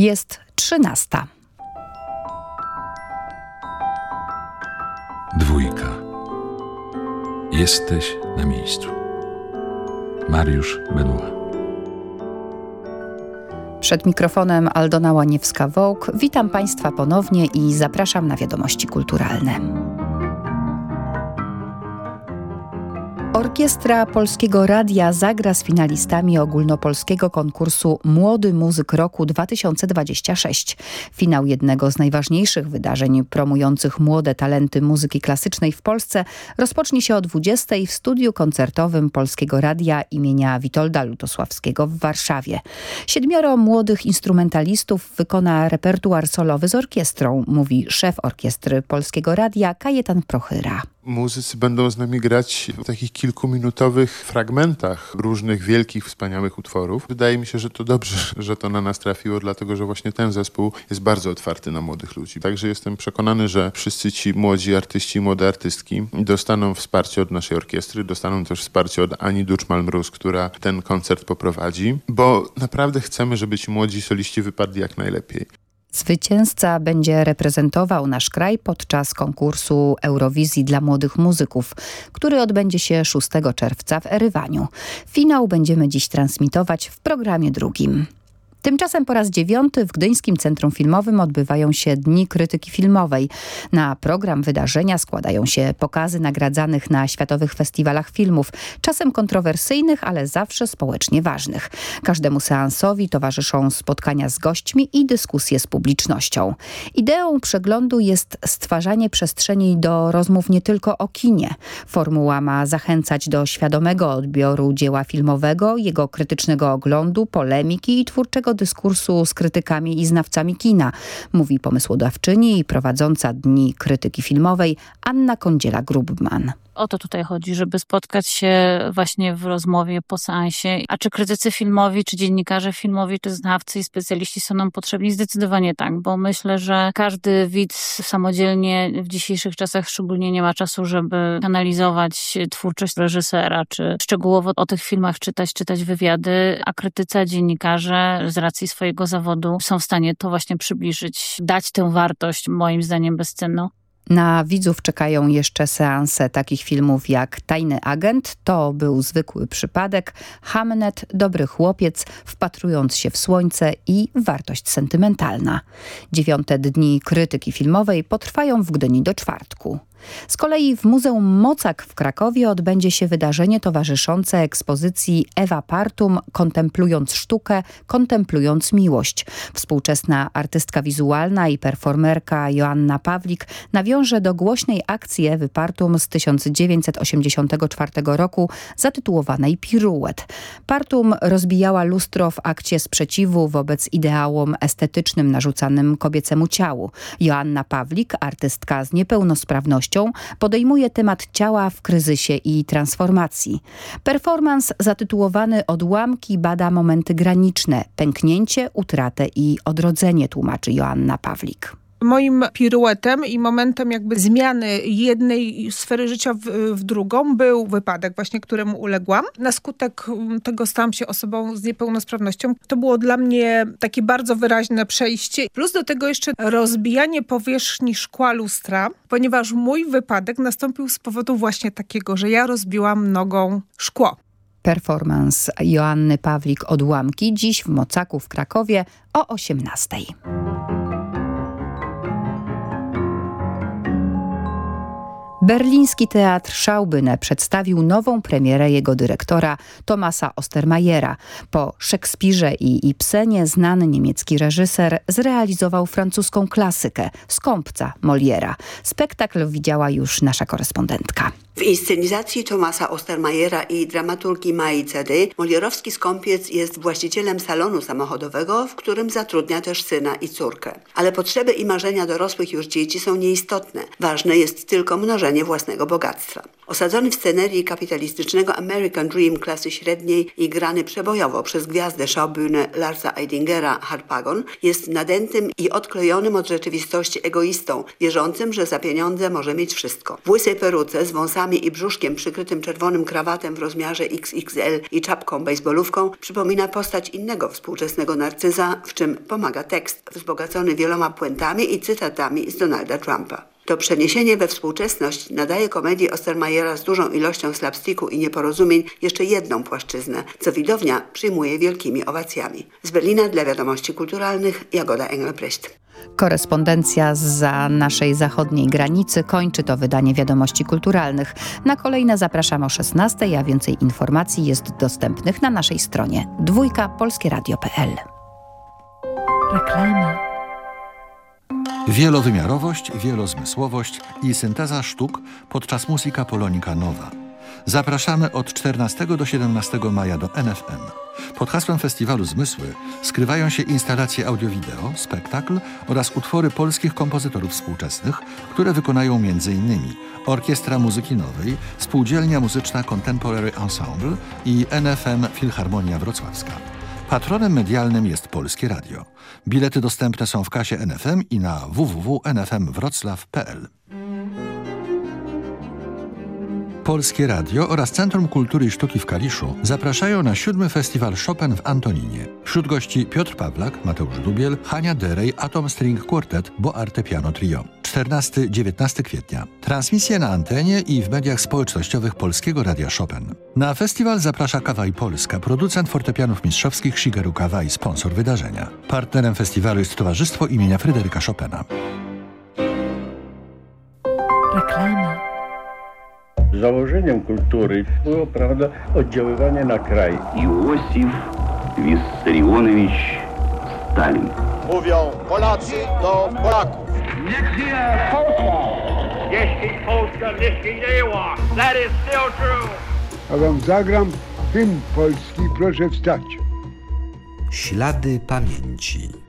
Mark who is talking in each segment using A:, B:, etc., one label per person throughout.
A: Jest trzynasta.
B: Dwójka. Jesteś na miejscu. Mariusz Benua.
A: Przed mikrofonem Aldona Łaniewska-Wołk. Witam Państwa ponownie i zapraszam na wiadomości kulturalne. Orkiestra Polskiego Radia zagra z finalistami ogólnopolskiego konkursu Młody Muzyk Roku 2026. Finał jednego z najważniejszych wydarzeń promujących młode talenty muzyki klasycznej w Polsce rozpocznie się o 20 w studiu koncertowym Polskiego Radia imienia Witolda Lutosławskiego w Warszawie. Siedmioro młodych instrumentalistów wykona repertuar solowy z orkiestrą, mówi szef orkiestry Polskiego Radia Kajetan Prochyra.
C: Muzycy będą z nami grać w takich kilkuminutowych fragmentach różnych wielkich, wspaniałych utworów. Wydaje mi się, że to dobrze, że to na nas trafiło, dlatego że właśnie ten zespół jest bardzo otwarty na młodych ludzi. Także jestem przekonany, że wszyscy ci młodzi artyści, młode artystki dostaną wsparcie od naszej orkiestry, dostaną też wsparcie od Ani Duczmal-Mróz, która ten koncert poprowadzi, bo naprawdę chcemy, żeby ci młodzi soliści wypadli jak najlepiej.
A: Zwycięzca będzie reprezentował nasz kraj podczas konkursu Eurowizji dla młodych muzyków, który odbędzie się 6 czerwca w Erywaniu. Finał będziemy dziś transmitować w programie drugim. Tymczasem po raz dziewiąty w Gdyńskim Centrum Filmowym odbywają się Dni Krytyki Filmowej. Na program wydarzenia składają się pokazy nagradzanych na światowych festiwalach filmów, czasem kontrowersyjnych, ale zawsze społecznie ważnych. Każdemu seansowi towarzyszą spotkania z gośćmi i dyskusje z publicznością. Ideą przeglądu jest stwarzanie przestrzeni do rozmów nie tylko o kinie. Formuła ma zachęcać do świadomego odbioru dzieła filmowego, jego krytycznego oglądu, polemiki i twórczego dyskursu z krytykami i znawcami kina, mówi pomysłodawczyni i prowadząca Dni Krytyki Filmowej Anna Kądziela-Grubman
D: o to tutaj chodzi, żeby spotkać się właśnie w rozmowie po seansie. A czy krytycy filmowi, czy dziennikarze filmowi, czy znawcy i specjaliści są nam potrzebni? Zdecydowanie tak, bo myślę, że każdy widz samodzielnie w dzisiejszych czasach szczególnie nie ma czasu, żeby analizować twórczość reżysera, czy szczegółowo o tych filmach czytać, czytać wywiady, a krytycy, dziennikarze z racji swojego zawodu są w stanie to właśnie przybliżyć, dać tę wartość, moim zdaniem, bezcenną.
A: Na widzów czekają jeszcze seanse takich filmów jak Tajny Agent, To był zwykły przypadek, Hamnet, Dobry chłopiec, Wpatrując się w słońce i Wartość sentymentalna. Dziewiąte dni krytyki filmowej potrwają w Gdyni do czwartku. Z kolei w Muzeum Mocak w Krakowie odbędzie się wydarzenie towarzyszące ekspozycji Ewa Partum Kontemplując sztukę, kontemplując miłość. Współczesna artystka wizualna i performerka Joanna Pawlik nawiąże do głośnej akcji Ewy Partum z 1984 roku zatytułowanej Piruet. Partum rozbijała lustro w akcie sprzeciwu wobec ideałom estetycznym narzucanym kobiecemu ciału. Joanna Pawlik, artystka z niepełnosprawnością podejmuje temat ciała w kryzysie i transformacji. Performans zatytułowany Odłamki bada momenty graniczne, pęknięcie, utratę i odrodzenie, tłumaczy Joanna Pawlik
E: moim piruetem i momentem jakby zmiany jednej sfery życia w, w, drugą był wypadek właśnie, któremu uległam. Na skutek mm, tego stałam się osobą z niepełnosprawnością. To było dla mnie takie bardzo wyraźne przejście. Plus do tego jeszcze rozbijanie powierzchni szkła lustra, ponieważ mój wypadek nastąpił z powodu właśnie takiego, że ja rozbiłam nogą szkło.
A: Performance Joanny Pawlik Odłamki dziś w Mocaku w Krakowie o 18. Berliński Teatr Schaubühne przedstawił nową premierę jego dyrektora Tomasa Ostermajera. Po Szekspirze i Ibsenie znany niemiecki reżyser zrealizował francuską klasykę Skąpca Moliera. Spektakl widziała już nasza korespondentka.
F: W inscenizacji Tomasa Ostermajera i dramaturgii Mai Cedy Molierowski Skąpiec jest właścicielem salonu samochodowego, w którym zatrudnia też syna i córkę. Ale potrzeby i marzenia dorosłych już dzieci są nieistotne. Ważne jest tylko mnożenie tworzenie własnego bogactwa. Osadzony w scenerii kapitalistycznego American Dream klasy średniej i grany przebojowo przez gwiazdę showbühne Larsa Eidingera Harpagon, jest nadętym i odklejonym od rzeczywistości egoistą, wierzącym, że za pieniądze może mieć wszystko. W łysej peruce z wąsami i brzuszkiem przykrytym czerwonym krawatem w rozmiarze XXL i czapką baseballówką przypomina postać innego współczesnego narcyza, w czym pomaga tekst wzbogacony wieloma puentami i cytatami z Donalda Trumpa. To przeniesienie we współczesność nadaje komedii Ostermajera z dużą ilością slapsticku i nieporozumień jeszcze jedną płaszczyznę, co widownia przyjmuje wielkimi owacjami. Z Berlina dla wiadomości kulturalnych Jagoda Engelbrecht.
A: Korespondencja za naszej zachodniej granicy kończy to wydanie Wiadomości Kulturalnych. Na kolejne zapraszam o 16, a więcej informacji jest dostępnych na naszej stronie dwójka polskieradio.pl.
G: Reklama.
H: Wielowymiarowość, wielozmysłowość i synteza sztuk podczas Muzyka Polonika Nowa. Zapraszamy od 14 do 17 maja do NFM. Pod hasłem Festiwalu Zmysły skrywają się instalacje audio-wideo, spektakl oraz utwory polskich kompozytorów współczesnych, które wykonają m.in. Orkiestra Muzyki Nowej, Spółdzielnia Muzyczna Contemporary Ensemble i NFM Filharmonia Wrocławska. Patronem medialnym jest Polskie Radio. Bilety dostępne są w kasie NFM i na www.nfmwroclaw.pl. Polskie Radio oraz Centrum Kultury i Sztuki w Kaliszu zapraszają na siódmy festiwal Chopin w Antoninie. Wśród gości Piotr Pawlak, Mateusz Dubiel, Hania Derej, Atom String Quartet, Bo Arte Piano Trio. 14-19 kwietnia. Transmisje na antenie i w mediach społecznościowych Polskiego Radia Chopin. Na festiwal zaprasza Kawaj Polska, producent fortepianów mistrzowskich Shigeru Kawaj, sponsor wydarzenia. Partnerem festiwalu jest Towarzystwo imienia Fryderyka Chopina.
G: Reklama.
I: Założeniem kultury było, prawda, oddziaływanie na kraj.
J: Józef Wissarionowicz Stalin.
K: Mówią Polacy do Polaków.
L: Niech żyje Polska! Jeśli Polska nie zginęła, that is still true.
M: A wam zagram hymn polski, proszę wstać.
N: Ślady pamięci.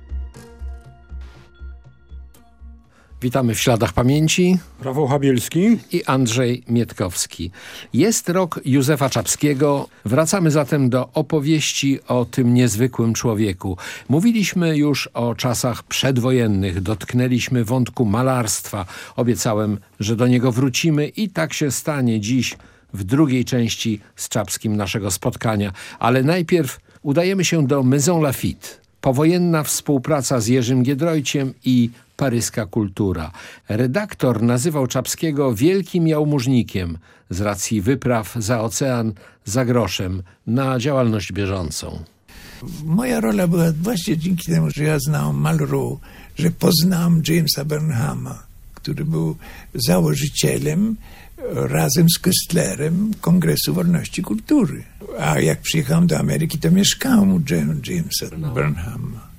O: Witamy w Śladach Pamięci.
P: Rafał Habielski
O: i Andrzej Mietkowski. Jest rok Józefa Czapskiego. Wracamy zatem do opowieści o tym niezwykłym człowieku. Mówiliśmy już o czasach przedwojennych, dotknęliśmy wątku malarstwa. Obiecałem, że do niego wrócimy i tak się stanie dziś w drugiej części z Czapskim naszego spotkania. Ale najpierw udajemy się do Maison Lafitte. Powojenna współpraca z Jerzym Giedroyciem i paryska kultura. Redaktor nazywał Czapskiego wielkim jałmużnikiem z racji wypraw za ocean za groszem na działalność bieżącą.
Q: Moja rola była właśnie dzięki temu, że ja znałem Malraux, że poznałem Jamesa Burnhama, który był założycielem razem z Köstlerem Kongresu Wolności Kultury. A jak przyjechałem do Ameryki, to mieszkałem u Jamesa Burnhama.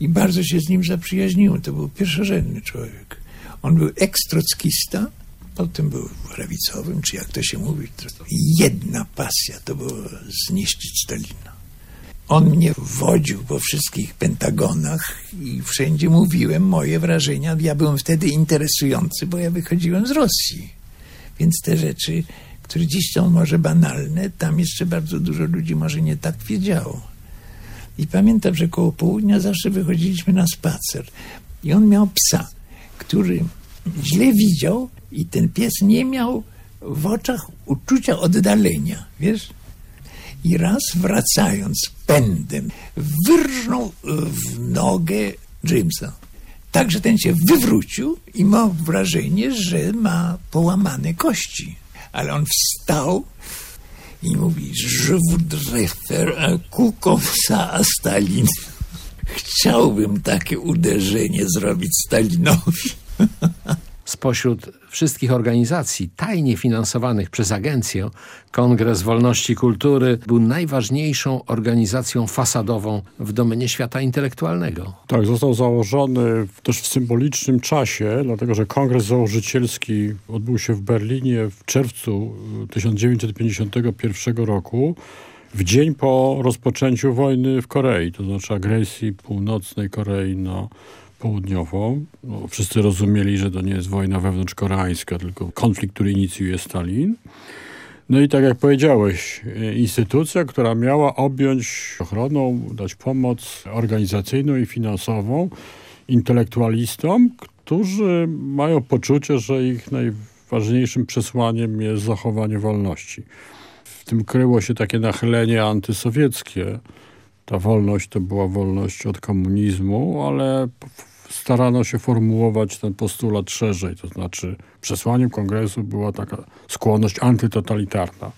Q: I bardzo się z nim zaprzyjaźniłem. To był pierwszorzędny człowiek. On był ekstrockista, potem był prawicowym, czy jak to się mówi. Jedna pasja to było zniszczyć Stalina. On mnie wodził po wszystkich pentagonach i wszędzie mówiłem moje wrażenia. Ja byłem wtedy interesujący, bo ja wychodziłem z Rosji. Więc te rzeczy, które dziś są może banalne, tam jeszcze bardzo dużo ludzi może nie tak wiedziało. I pamiętam, że koło południa zawsze wychodziliśmy na spacer. I on miał psa, który źle widział i ten pies nie miał w oczach uczucia oddalenia, wiesz? I raz wracając pędem, wyrżnął w nogę Jamesa. Tak, że ten się wywrócił i miał wrażenie, że ma połamane kości. Ale on wstał i mówi, je voudrais faire un coup Stalin. Chciałbym takie uderzenie zrobić Stalinowi.
O: Spośród wszystkich organizacji tajnie finansowanych przez agencję, Kongres Wolności Kultury był najważniejszą organizacją fasadową w domenie świata intelektualnego.
P: Tak, został założony też w symbolicznym czasie, dlatego że kongres założycielski odbył się w Berlinie w czerwcu 1951 roku w dzień po rozpoczęciu wojny w Korei, to znaczy agresji północnej Korei na Południową. No, wszyscy rozumieli, że to nie jest wojna wewnątrzkoreańska, tylko konflikt, który inicjuje Stalin. No i tak jak powiedziałeś, instytucja, która miała objąć ochroną, dać pomoc organizacyjną i finansową intelektualistom, którzy mają poczucie, że ich najważniejszym przesłaniem jest zachowanie wolności. W tym kryło się takie nachylenie antysowieckie. Ta wolność to była wolność od komunizmu, ale starano się formułować ten postulat szerzej, to znaczy przesłaniem kongresu była taka skłonność antytotalitarna.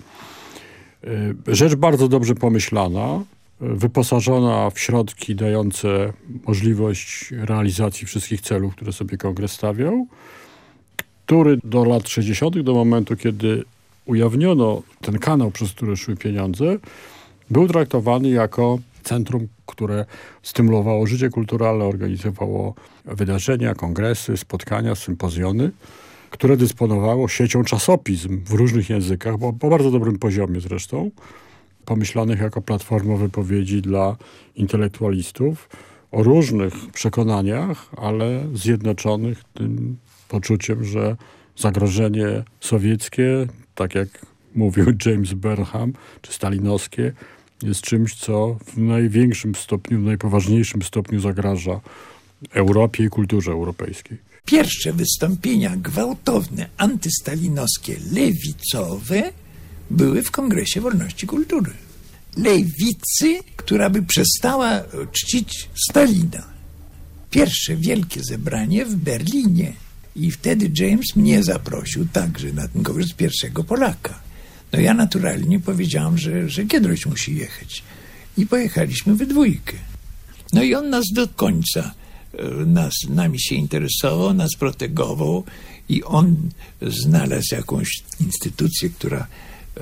P: Y, rzecz bardzo dobrze pomyślana, wyposażona w środki dające możliwość realizacji wszystkich celów, które sobie kongres stawiał, który do lat 60., do momentu, kiedy ujawniono ten kanał, przez który szły pieniądze, był traktowany jako centrum, które stymulowało życie kulturalne, organizowało wydarzenia, kongresy, spotkania, sympozjony, które dysponowało siecią czasopism w różnych językach, bo po bardzo dobrym poziomie zresztą, pomyślanych jako platforma wypowiedzi dla intelektualistów o różnych przekonaniach, ale zjednoczonych tym poczuciem, że zagrożenie sowieckie, tak jak mówił James Burnham, czy stalinowskie, jest czymś, co w największym stopniu, w najpoważniejszym stopniu zagraża Europie i kulturze europejskiej.
Q: Pierwsze wystąpienia gwałtowne, antystalinowskie, lewicowe były w Kongresie Wolności Kultury. Lewicy, która by przestała czcić Stalina. Pierwsze wielkie zebranie w Berlinie. I wtedy James mnie zaprosił także na ten kongres pierwszego Polaka. No ja naturalnie powiedziałam, że, że Giedroyć musi jechać. I pojechaliśmy we dwójkę. No i on nas do końca, e, nas, nami się interesował, nas protegował i on znalazł jakąś instytucję, która e,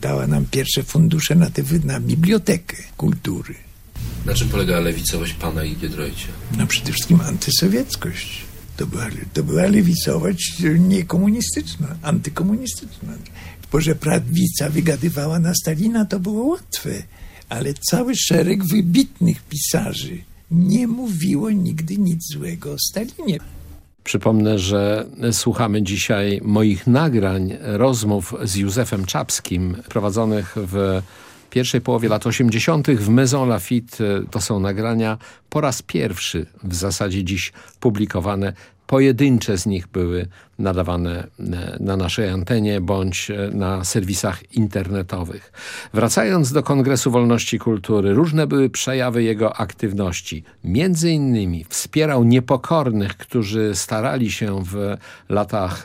Q: dała nam pierwsze fundusze na, te, na bibliotekę kultury.
N: Na czym polegała lewicowość pana i Giedroycia?
Q: No przede wszystkim antysowieckość. To była, to była lewicowość niekomunistyczna, antykomunistyczna. Bo że prawica wygadywała na Stalina, to było łatwe. Ale cały szereg wybitnych pisarzy nie mówiło nigdy nic złego o Stalinie.
O: Przypomnę, że słuchamy dzisiaj moich nagrań, rozmów z Józefem Czapskim, prowadzonych w pierwszej połowie lat 80. w Maison Lafitte. To są nagrania po raz pierwszy w zasadzie dziś publikowane Pojedyncze z nich były nadawane e, na naszej antenie bądź e, na serwisach internetowych. Wracając do Kongresu Wolności Kultury, różne były przejawy jego aktywności. Między innymi wspierał niepokornych, którzy starali się w latach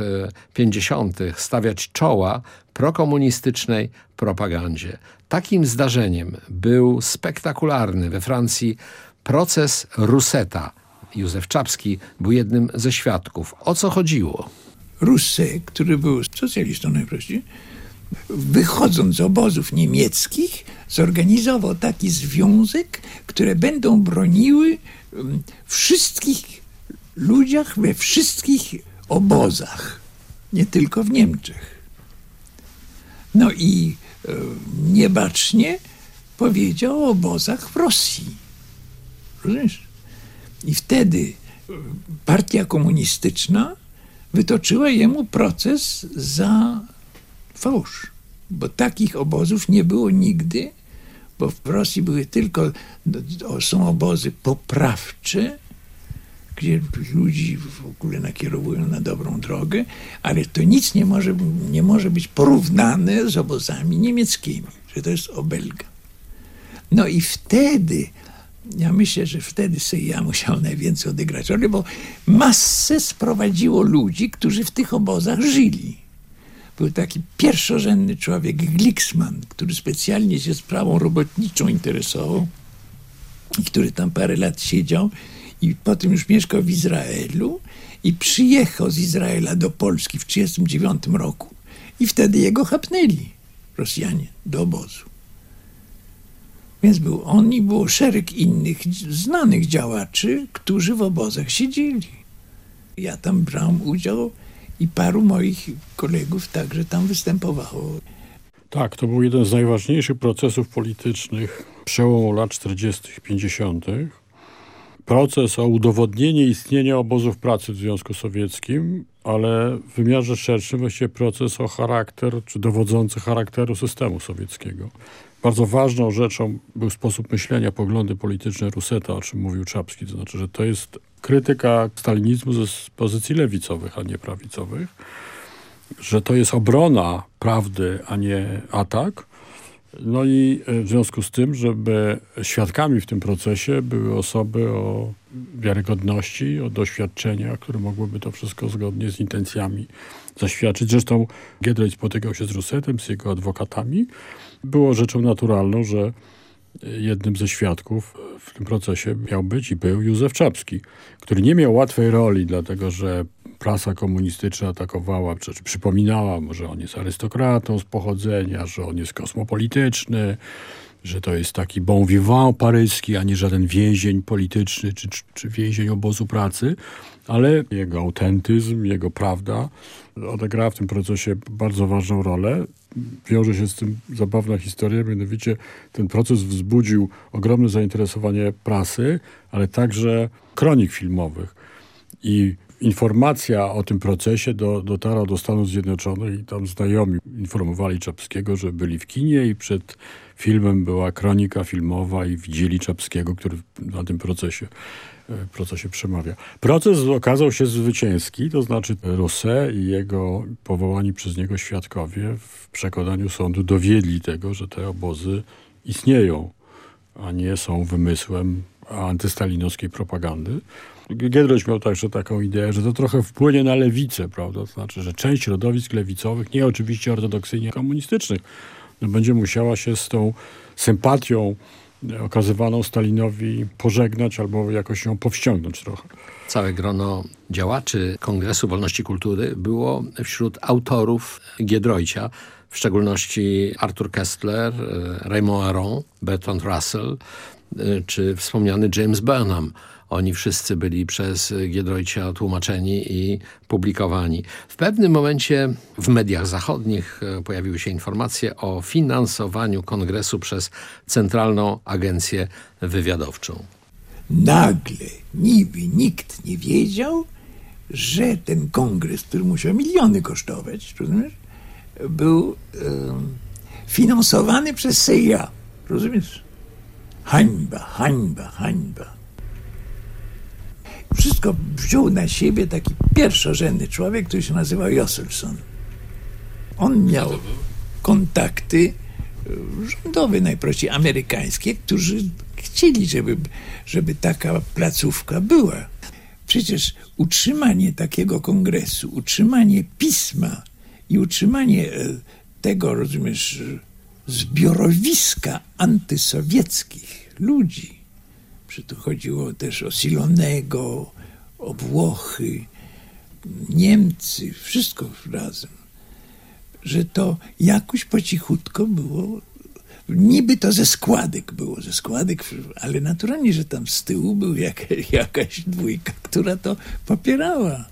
O: 50. E, stawiać czoła prokomunistycznej propagandzie. Takim zdarzeniem był spektakularny we Francji proces Ruseta, Józef Czapski był jednym ze świadków. O co chodziło?
Q: Russet, który był socjalistą najprościej, wychodząc z obozów niemieckich, zorganizował taki związek, które będą broniły um, wszystkich ludziach we wszystkich obozach, nie tylko w Niemczech. No i e, niebacznie powiedział o obozach w Rosji. Rozumiesz? I wtedy e, partia komunistyczna wytoczyła jemu proces za fałsz. Bo takich obozów nie było nigdy, bo w Rosji były tylko, są obozy poprawcze, gdzie ludzi w ogóle nakierowują na dobrą drogę, ale to nic nie może, nie może być porównane z obozami niemieckimi, że to jest obelga. No i wtedy ja myślę, że wtedy ja musiał najwięcej odegrać roli, bo masę sprowadziło ludzi, którzy w tych obozach żyli. Był taki pierwszorzędny człowiek, Glicksman, który specjalnie się sprawą robotniczą interesował i który tam parę lat siedział i potem już mieszkał w Izraelu i przyjechał z Izraela do Polski w 1939 roku i wtedy jego chapnęli Rosjanie do obozu. Więc był on i było szereg innych znanych działaczy, którzy w obozach siedzieli. Ja tam brałem udział i paru moich kolegów także tam występowało.
P: Tak, to był jeden z najważniejszych procesów politycznych przełomu lat 40. 50. proces o udowodnienie istnienia obozów pracy w Związku Sowieckim, ale w wymiarze szerszym właściwie proces o charakter, czy dowodzący charakteru systemu sowieckiego. Bardzo ważną rzeczą był sposób myślenia, poglądy polityczne Ruseta, o czym mówił Czapski. To znaczy, że to jest krytyka stalinizmu ze pozycji lewicowych, a nie prawicowych. Że to jest obrona prawdy, a nie atak. No i e, w związku z tym, żeby świadkami w tym procesie były osoby o wiarygodności, o doświadczenia, które mogłyby to wszystko zgodnie z intencjami zaświadczyć. Zresztą Giedroyć spotykał się z Rusetem, z jego adwokatami. Było rzeczą naturalną, że jednym ze świadków w tym procesie miał być i był Józef Czapski, który nie miał łatwej roli, dlatego że prasa komunistyczna atakowała, przypominała mu, że on jest arystokratą z pochodzenia, że on jest kosmopolityczny, że to jest taki bon vivant paryski, a nie żaden więzień polityczny czy, czy, czy więzień obozu pracy, ale jego autentyzm, jego prawda odegrała w tym procesie bardzo ważną rolę. Wiąże się z tym zabawna historia, mianowicie ten proces wzbudził ogromne zainteresowanie prasy, ale także kronik filmowych. I informacja o tym procesie do, dotarła do Stanów Zjednoczonych i tam znajomi informowali Czapskiego, że byli w kinie i przed filmem była kronika filmowa i widzieli Czapskiego, który na tym procesie e, procesie przemawia. Proces okazał się zwycięski, to znaczy Rousset i jego powołani przez niego świadkowie w przekonaniu sądu dowiedli tego, że te obozy istnieją, a nie są wymysłem antystalinowskiej propagandy. Giedroyć miał także taką ideę, że to trochę wpłynie na lewicę, prawda? To znaczy, że część środowisk lewicowych, nie oczywiście ortodoksyjnie komunistycznych, no będzie musiała się z tą sympatią okazywaną Stalinowi pożegnać albo jakoś ją powściągnąć trochę.
O: Całe grono działaczy Kongresu Wolności Kultury było wśród autorów Giedroycia, w szczególności Arthur Kessler, Raymond Aron, Bertrand Russell czy wspomniany James Burnham. Oni wszyscy byli przez Giedroycia tłumaczeni i publikowani. W pewnym momencie w mediach zachodnich e, pojawiły się informacje o finansowaniu kongresu przez Centralną Agencję Wywiadowczą.
Q: Nagle niby nikt nie wiedział, że ten kongres, który musiał miliony kosztować, rozumiesz, był finansowany przez CIA. Rozumiesz? Hańba, hańba, hańba wszystko wziął na siebie taki pierwszorzędny człowiek, który się nazywał Josselson. On miał kontakty e, rządowe, najprościej amerykańskie, którzy chcieli, żeby, żeby taka placówka była. Przecież utrzymanie takiego kongresu, utrzymanie pisma i utrzymanie e, tego, rozumiesz, zbiorowiska antysowieckich ludzi, że tu chodziło też o Silonego, o Włochy, Niemcy, wszystko razem. Że to jakoś po cichutko było, niby to ze składek było, ze składek, ale naturalnie, że tam z tyłu był jak, jakaś dwójka, która to popierała.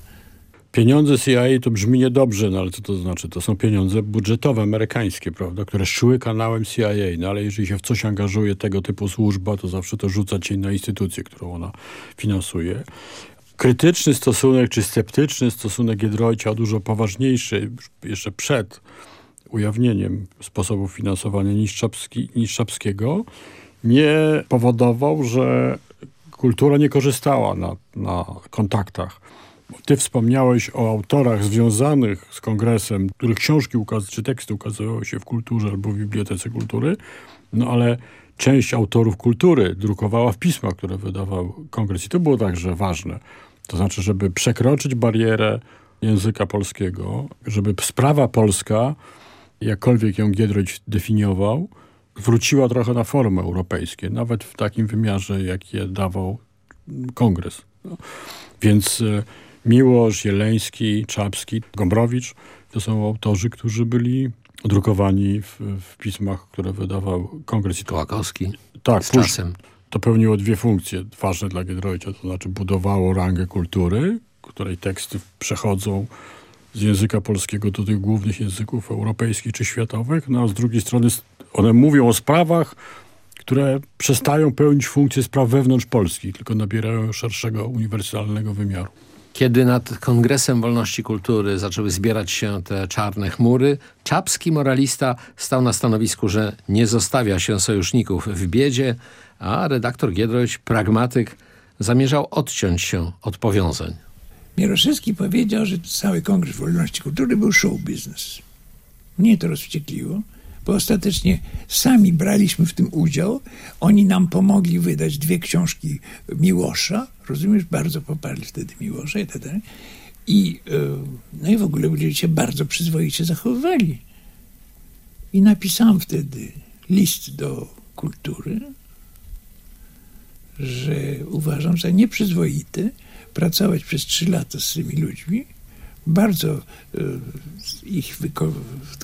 P: Pieniądze CIA to brzmi niedobrze, no ale co to znaczy? To są pieniądze budżetowe, amerykańskie, prawda, które szły kanałem CIA, no ale jeżeli się w coś angażuje tego typu służba, to zawsze to rzuca cień na instytucję, którą ona finansuje. Krytyczny stosunek, czy sceptyczny stosunek Giedroycia, dużo poważniejszy, jeszcze przed ujawnieniem sposobów finansowania niż, Czapski, niż Czapskiego, nie powodował, że kultura nie korzystała na, na kontaktach ty wspomniałeś o autorach związanych z kongresem, których książki czy teksty ukazywały się w kulturze albo w Bibliotece Kultury, no ale część autorów kultury drukowała w pismach, które wydawał kongres i to było także ważne. To znaczy, żeby przekroczyć barierę języka polskiego, żeby sprawa polska, jakkolwiek ją Giedroyć definiował, wróciła trochę na formy europejskie, nawet w takim wymiarze, jakie dawał kongres. No. Więc e, Miłosz, Jeleński, Czapski, Gombrowicz to są autorzy, którzy byli drukowani w, w pismach, które wydawał Kongres.
O: Kołakowski
P: tak,
O: z czasem.
P: To pełniło dwie funkcje ważne dla Giedroycia, to znaczy budowało rangę kultury, której teksty przechodzą z języka polskiego do tych głównych języków europejskich czy światowych, no a z drugiej strony one mówią o sprawach, które przestają pełnić funkcję spraw wewnątrz Polski, tylko nabierają szerszego, uniwersalnego wymiaru.
O: Kiedy nad Kongresem Wolności Kultury zaczęły zbierać się te czarne chmury, czapski moralista stał na stanowisku, że nie zostawia się sojuszników w biedzie, a redaktor Giedroyć, pragmatyk, zamierzał odciąć się od powiązań.
Q: Mieroszewski powiedział, że cały Kongres Wolności Kultury był show business. Mnie to rozwściekliło, bo ostatecznie sami braliśmy w tym udział. Oni nam pomogli wydać dwie książki Miłosza. Rozumiesz? Bardzo poparli wtedy Miłosza i tak dalej. I, no i w ogóle ludzie się bardzo przyzwoicie zachowywali. I napisałem wtedy list do kultury, że uważam za nieprzyzwoite pracować przez trzy lata z tymi ludźmi, bardzo y, ich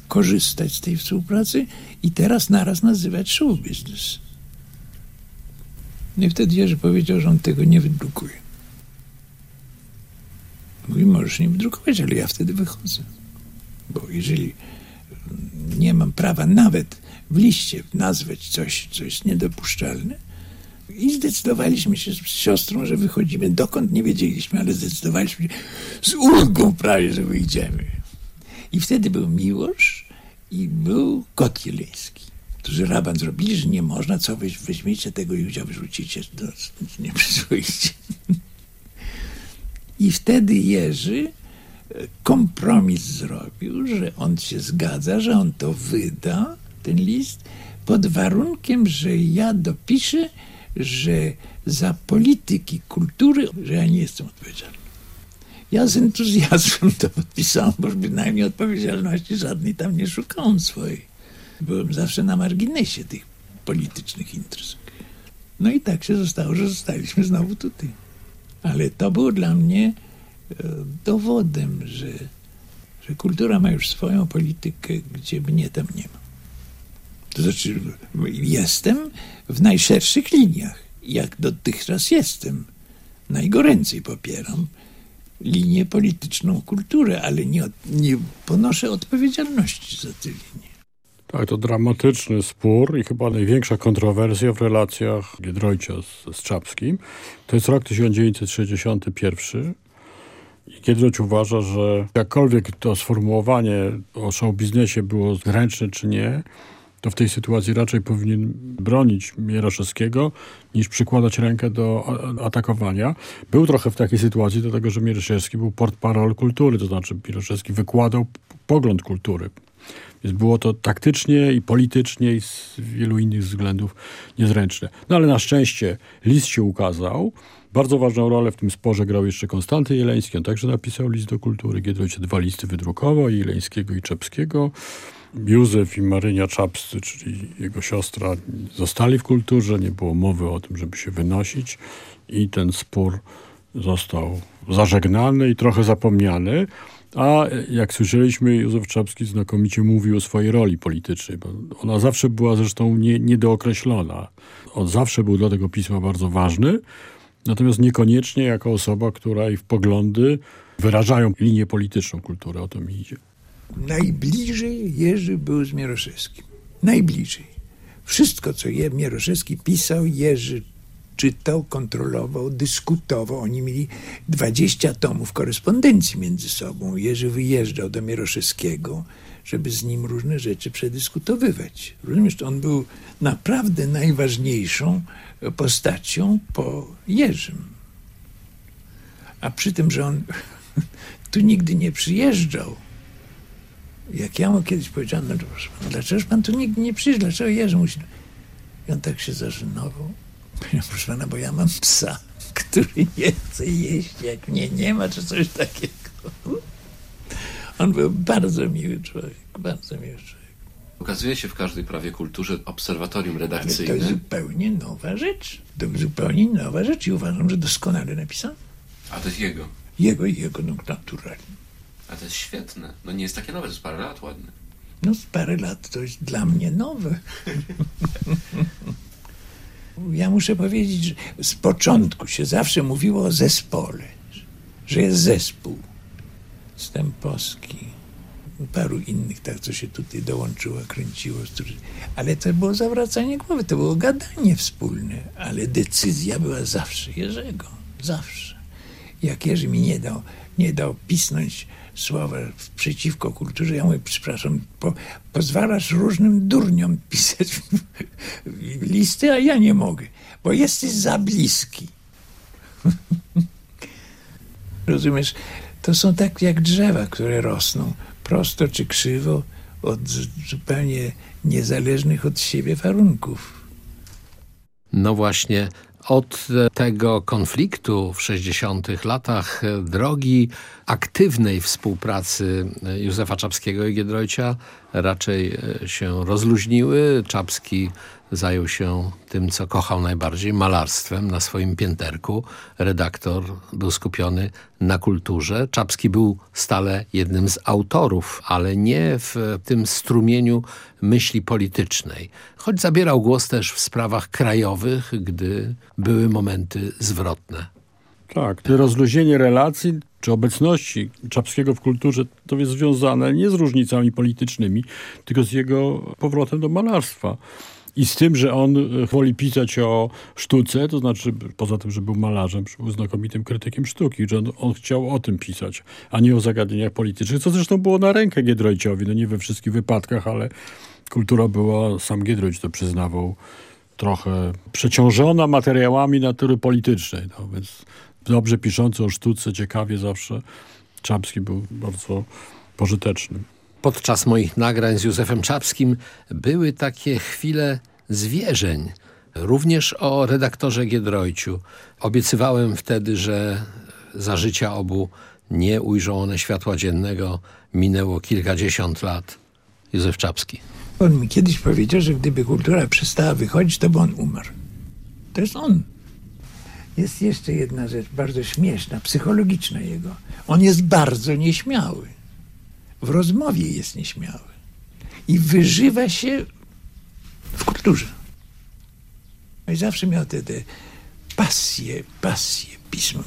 Q: korzystać z tej współpracy i teraz naraz nazywać show business. No i wtedy Jerzy powiedział, że on tego nie wydrukuje. Mówi, możesz nie wydrukować, ale ja wtedy wychodzę. Bo jeżeli nie mam prawa nawet w liście nazwać coś, co jest niedopuszczalne, i zdecydowaliśmy się z siostrą, że wychodzimy. Dokąd nie wiedzieliśmy, ale zdecydowaliśmy się z ulgą prawie, że wyjdziemy. I wtedy był Miłosz i był Kot Jeleński, którzy raban zrobili, że nie można, co weź, weźmiecie tego Józia, wyrzucicie, nie przyzwoicie. I wtedy Jerzy e, kompromis zrobił, że on się zgadza, że on to wyda, ten list, pod warunkiem, że ja dopiszę, że za polityki kultury, że ja nie jestem odpowiedzialny. Ja z entuzjazmem to podpisałem, bo bynajmniej odpowiedzialności żadnej tam nie szukałem swojej. Byłem zawsze na marginesie tych politycznych interesów. No i tak się zostało, że zostaliśmy znowu tutaj. Ale to było dla mnie e, dowodem, że, że kultura ma już swoją politykę, gdzie mnie tam nie ma. To znaczy, jestem w najszerszych liniach, jak dotychczas jestem. Najgoręcej popieram linię polityczną, kulturę, ale nie, nie ponoszę odpowiedzialności za tę linię.
P: Tak, to dramatyczny spór i chyba największa kontrowersja w relacjach Giedroycia z, z Czapskim. To jest rok 1961 i Giedroyć uważa, że jakkolwiek to sformułowanie o show biznesie było zręczne czy nie, to w tej sytuacji raczej powinien bronić Mieroszewskiego niż przykładać rękę do atakowania. Był trochę w takiej sytuacji, dlatego że Mieroszewski był portparol kultury, to znaczy Mieroszewski wykładał pogląd kultury. Więc było to taktycznie i politycznie i z wielu innych względów niezręczne. No ale na szczęście list się ukazał. Bardzo ważną rolę w tym sporze grał jeszcze Konstanty Jeleński. On także napisał list do kultury. Giedroyć dwa listy wydrukował, Jeleńskiego i Czepskiego. Józef i Marynia Czapscy, czyli jego siostra, zostali w kulturze, nie było mowy o tym, żeby się wynosić i ten spór został zażegnany i trochę zapomniany. A jak słyszeliśmy, Józef Czapski znakomicie mówił o swojej roli politycznej, bo ona zawsze była zresztą nie, niedookreślona. On zawsze był dla tego pisma bardzo ważny, natomiast niekoniecznie jako osoba, która w poglądy wyrażają linię polityczną kultury, o to mi idzie
Q: najbliżej Jerzy był z Mieroszewskim. Najbliżej. Wszystko, co je Mieroszewski pisał, Jerzy czytał, kontrolował, dyskutował. Oni mieli 20 tomów korespondencji między sobą. Jerzy wyjeżdżał do Mieroszewskiego, żeby z nim różne rzeczy przedyskutowywać. Rozumiesz, on był naprawdę najważniejszą postacią po Jerzym. A przy tym, że on tu nigdy nie przyjeżdżał, jak ja mu kiedyś powiedziałem, no proszę pana, dlaczego pan tu nigdy nie przyjdzie, dlaczego Jerzy musi... I on tak się zażenował. Proszę pana, bo ja mam psa, który nie chce jeść, jak mnie nie ma, czy coś takiego. On był bardzo miły człowiek, bardzo miły człowiek.
N: Ukazuje się w każdej prawie kulturze obserwatorium redakcyjne.
Q: Ale to jest zupełnie nowa rzecz. To zupełnie nowa rzecz i uważam, że doskonale napisał.
N: A to jest jego?
Q: Jego i jego, no naturalnie.
N: A to jest świetne. No nie jest takie nowe, to jest parę lat ładne.
Q: No z parę lat to jest dla mnie nowe. ja muszę powiedzieć, że z początku się zawsze mówiło o zespole, że jest zespół. Stępowski, paru innych, tak, co się tutaj dołączyło, kręciło. Ale to było zawracanie głowy, to było gadanie wspólne, ale decyzja była zawsze Jerzego, zawsze. Jak Jerzy mi nie dał, nie dał pisnąć słowa przeciwko kulturze, ja mówię, przepraszam, po, pozwalasz różnym durniom pisać listy, a ja nie mogę, bo jesteś za bliski. Rozumiesz? To są tak jak drzewa, które rosną prosto czy krzywo od zupełnie niezależnych od siebie warunków.
O: No właśnie, od tego konfliktu w 60 latach drogi aktywnej współpracy Józefa Czapskiego i Giedroycia raczej się rozluźniły. Czapski zajął się tym, co kochał najbardziej, malarstwem na swoim pięterku. Redaktor był skupiony na kulturze. Czapski był stale jednym z autorów, ale nie w tym strumieniu myśli politycznej. Choć zabierał głos też w sprawach krajowych, gdy były momenty zwrotne.
P: Tak, rozluźnienie relacji czy obecności Czapskiego w kulturze to jest związane nie z różnicami politycznymi, tylko z jego powrotem do malarstwa. I z tym, że on e, woli pisać o sztuce, to znaczy poza tym, że był malarzem, był znakomitym krytykiem sztuki, że on, on chciał o tym pisać, a nie o zagadnieniach politycznych, co zresztą było na rękę Giedroyciowi, no nie we wszystkich wypadkach, ale kultura była, sam Giedroyć to przyznawał, trochę przeciążona materiałami natury politycznej, no więc dobrze piszący o sztuce, ciekawie zawsze, Czapski był bardzo pożyteczny
O: podczas moich nagrań z Józefem Czapskim były takie chwile zwierzeń. Również o redaktorze Giedroyciu. Obiecywałem wtedy, że za życia obu nie ujrzą one światła dziennego. Minęło kilkadziesiąt lat. Józef Czapski.
Q: On mi kiedyś powiedział, że gdyby kultura przestała wychodzić, to by on umarł. To jest on. Jest jeszcze jedna rzecz bardzo śmieszna, psychologiczna jego. On jest bardzo nieśmiały w rozmowie jest nieśmiały i wyżywa się w kulturze. No i zawsze miał te, te pasje, pasje pismo.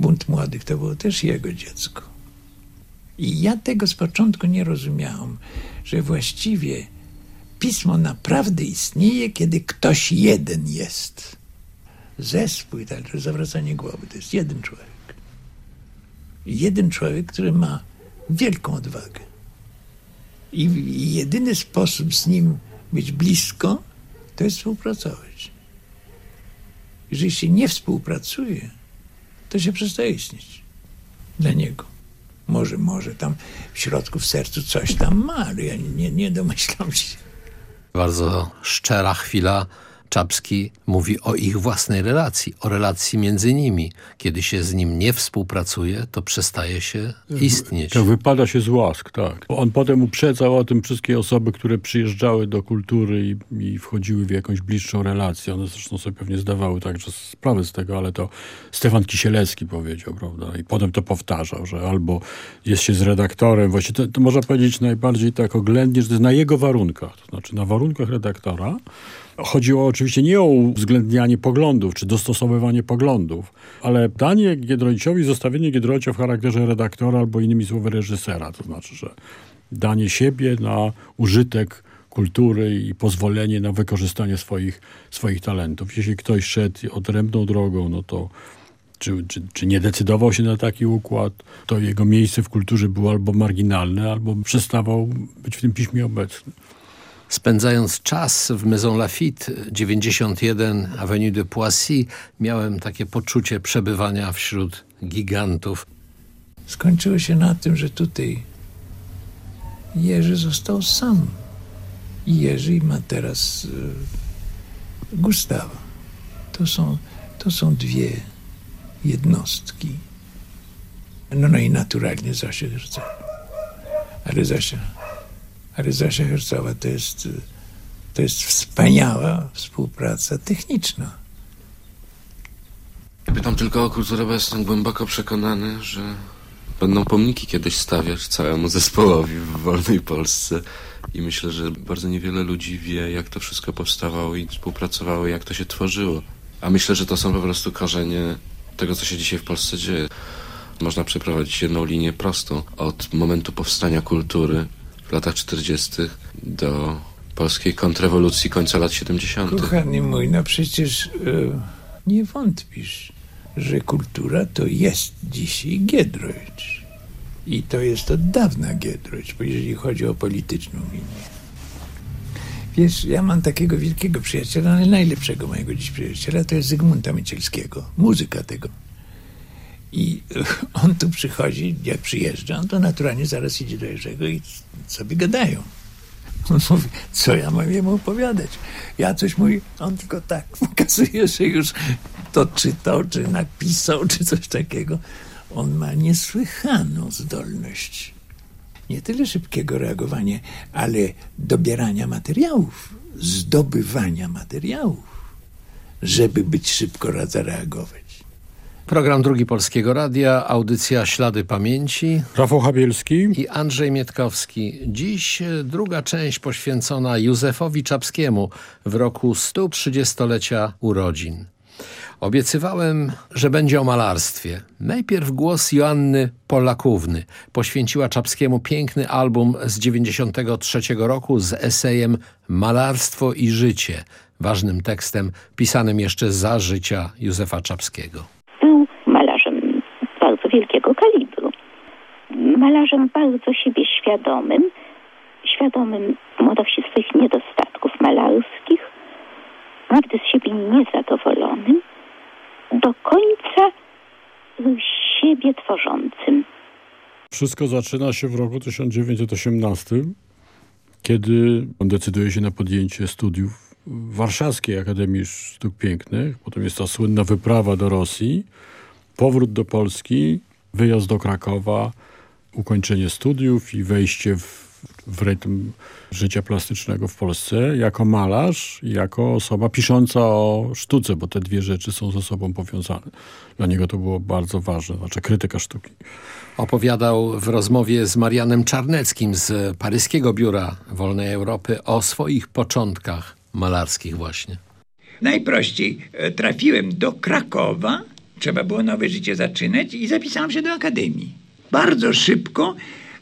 Q: Bunt Młodych to było też jego dziecko. I ja tego z początku nie rozumiałam, że właściwie pismo naprawdę istnieje, kiedy ktoś jeden jest. Zespół i tak, zawracanie głowy, to jest jeden człowiek. Jeden człowiek, który ma wielką odwagę. I jedyny sposób z nim być blisko, to jest współpracować. Jeżeli się nie współpracuje, to się przestaje istnieć dla niego. Może, może tam w środku, w sercu coś tam ma, ale ja nie, nie domyślam się.
O: Bardzo szczera chwila Czapski mówi o ich własnej relacji, o relacji między nimi. Kiedy się z nim nie współpracuje, to przestaje się istnieć.
P: To wypada się z łask, tak. On potem uprzedzał o tym wszystkie osoby, które przyjeżdżały do kultury i, i wchodziły w jakąś bliższą relację. One zresztą sobie pewnie zdawały także sprawę z tego, ale to Stefan Kisielewski powiedział, prawda? I potem to powtarzał, że albo jest się z redaktorem, właściwie to, to można powiedzieć najbardziej tak oględnie, że to jest na jego warunkach, to znaczy na warunkach redaktora, Chodziło oczywiście nie o uwzględnianie poglądów, czy dostosowywanie poglądów, ale danie Giedroyciowi, zostawienie Giedroycia w charakterze redaktora albo innymi słowy reżysera. To znaczy, że danie siebie na użytek kultury i pozwolenie na wykorzystanie swoich, swoich talentów. Jeśli ktoś szedł odrębną drogą, no to czy, czy, czy nie decydował się na taki układ, to jego miejsce w kulturze było albo marginalne, albo przestawał być w tym piśmie obecny.
O: Spędzając czas w Maison Lafitte 91 Avenue de Poissy miałem takie poczucie przebywania wśród gigantów.
Q: Skończyło się na tym, że tutaj Jerzy został sam. Jerzy ma teraz y, Gustawa. To są, to są dwie jednostki. No, no i naturalnie Zosia Ale Zosia ale Zosia Hercowa to jest, to jest wspaniała współpraca techniczna.
N: Pytam tylko o kulturę, bo jestem głęboko przekonany, że będą pomniki kiedyś stawiać całemu zespołowi w wolnej Polsce. I myślę, że bardzo niewiele ludzi wie, jak to wszystko powstawało i współpracowało, jak to się tworzyło. A myślę, że to są po prostu korzenie tego, co się dzisiaj w Polsce dzieje. Można przeprowadzić jedną linię prostą od momentu powstania kultury latach 40. do polskiej kontrrewolucji końca lat 70.
R: Kochany mój, no przecież e, nie wątpisz, że kultura to jest dzisiaj Giedroyć. I to jest od dawna Giedroyć, jeżeli chodzi o polityczną linię. Wiesz, ja mam takiego wielkiego przyjaciela, ale najlepszego mojego dziś przyjaciela to jest Zygmunta Mycielskiego, muzyka tego. I on tu przychodzi, jak przyjeżdża, on to naturalnie zaraz idzie do Jerzego i sobie gadają. On mówi, co ja mam jemu opowiadać? Ja coś mówi, on tylko tak pokazuje, że już to czytał, czy napisał, czy coś takiego. On ma niesłychaną zdolność nie tyle szybkiego reagowania, ale dobierania materiałów, zdobywania materiałów, żeby być szybko zareagować.
O: Program Drugi Polskiego Radia, audycja Ślady Pamięci.
P: Rafał Habielski
O: i Andrzej Mietkowski. Dziś e, druga część poświęcona Józefowi Czapskiemu w roku 130-lecia urodzin. Obiecywałem, że będzie o malarstwie. Najpierw głos Joanny Polakówny. Poświęciła Czapskiemu piękny album z 93 roku z esejem Malarstwo i życie. Ważnym tekstem pisanym jeszcze za życia Józefa Czapskiego.
S: Był malarzem bardzo wielkiego kalibru. Malarzem bardzo siebie świadomym, świadomym młodości swoich niedostatków malarskich, nigdy z siebie niezadowolonym, do końca siebie tworzącym.
P: Wszystko zaczyna się w roku 1918, kiedy on decyduje się na podjęcie studiów w Warszawskiej Akademii Sztuk Pięknych. Potem jest ta słynna wyprawa do Rosji, powrót do Polski, wyjazd do Krakowa, ukończenie studiów i wejście w, w rytm życia plastycznego w Polsce jako malarz i jako osoba pisząca o sztuce, bo te dwie rzeczy są ze sobą powiązane. Dla niego to było bardzo ważne, znaczy krytyka sztuki.
O: Opowiadał w rozmowie z Marianem Czarneckim z paryskiego biura Wolnej Europy o swoich początkach malarskich właśnie.
R: Najprościej e, trafiłem do Krakowa, trzeba było nowe życie zaczynać i zapisałem się do akademii. Bardzo szybko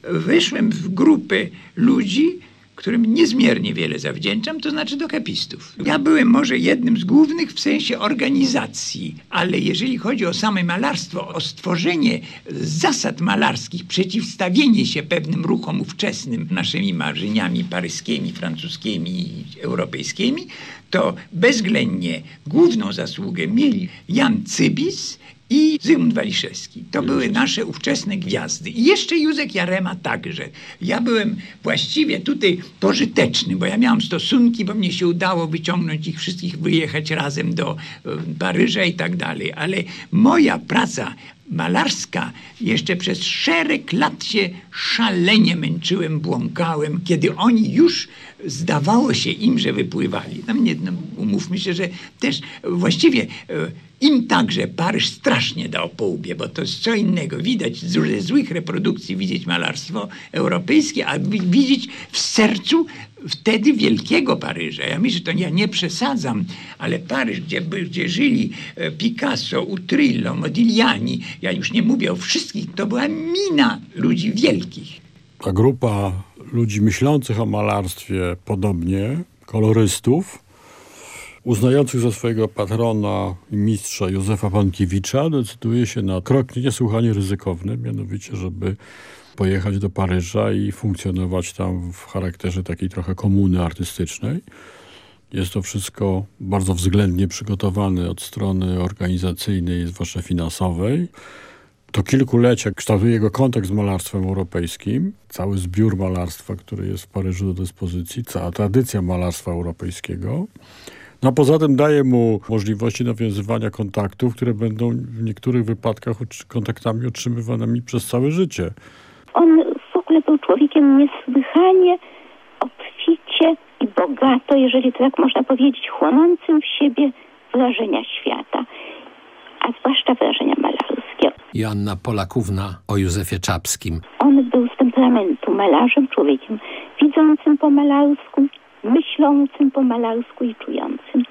R: weszłem w grupę ludzi, którym niezmiernie wiele zawdzięczam, to znaczy do kapistów. Ja byłem może jednym z głównych w sensie organizacji, ale jeżeli chodzi o same malarstwo, o stworzenie zasad malarskich, przeciwstawienie się pewnym ruchom ówczesnym, naszymi marzeniami paryskimi, francuskimi i europejskimi, to bezwzględnie główną zasługę mieli Jan Cybis i Zygmunt Waliszewski. To były nasze ówczesne gwiazdy. I jeszcze Józek Jarema także. Ja byłem właściwie tutaj pożyteczny, bo ja miałem stosunki, bo mnie się udało wyciągnąć ich wszystkich, wyjechać razem do e, Paryża i tak dalej. Ale moja praca malarska jeszcze przez szereg lat się szalenie męczyłem, błąkałem, kiedy oni już zdawało się im, że wypływali. Tam nie, no, umówmy się, że też właściwie e, im także Paryż strasznie dał po łbie, bo to jest co innego. Widać ze złych reprodukcji, widzieć malarstwo europejskie, a widzieć w sercu wtedy wielkiego Paryża. Ja myślę, to ja nie przesadzam, ale Paryż, gdzie, gdzie żyli e, Picasso, Utrillo, Modigliani, ja już nie mówię o wszystkich, to była mina ludzi wielkich.
P: Ta grupa ludzi myślących o malarstwie podobnie, kolorystów, uznających za swojego patrona i mistrza Józefa Pankiewicza, decyduje się na krok niesłychanie ryzykowny, mianowicie, żeby pojechać do Paryża i funkcjonować tam w charakterze takiej trochę komuny artystycznej. Jest to wszystko bardzo względnie przygotowane od strony organizacyjnej, zwłaszcza finansowej. To kilkulecia kształtuje jego kontakt z malarstwem europejskim. Cały zbiór malarstwa, który jest w Paryżu do dyspozycji, cała tradycja malarstwa europejskiego. No a poza tym daje mu możliwości nawiązywania kontaktów, które będą w niektórych wypadkach kontaktami utrzymywanymi przez całe życie.
S: On w ogóle był człowiekiem niesłychanie obficie i bogato, jeżeli to tak można powiedzieć, chłonącym w siebie wrażenia świata, a zwłaszcza wrażenia malarskie.
O: Joanna Polakówna o Józefie Czapskim.
S: On był z temperamentu malarzem, człowiekiem widzącym po malarsku, myślącym po malarsku i czującym.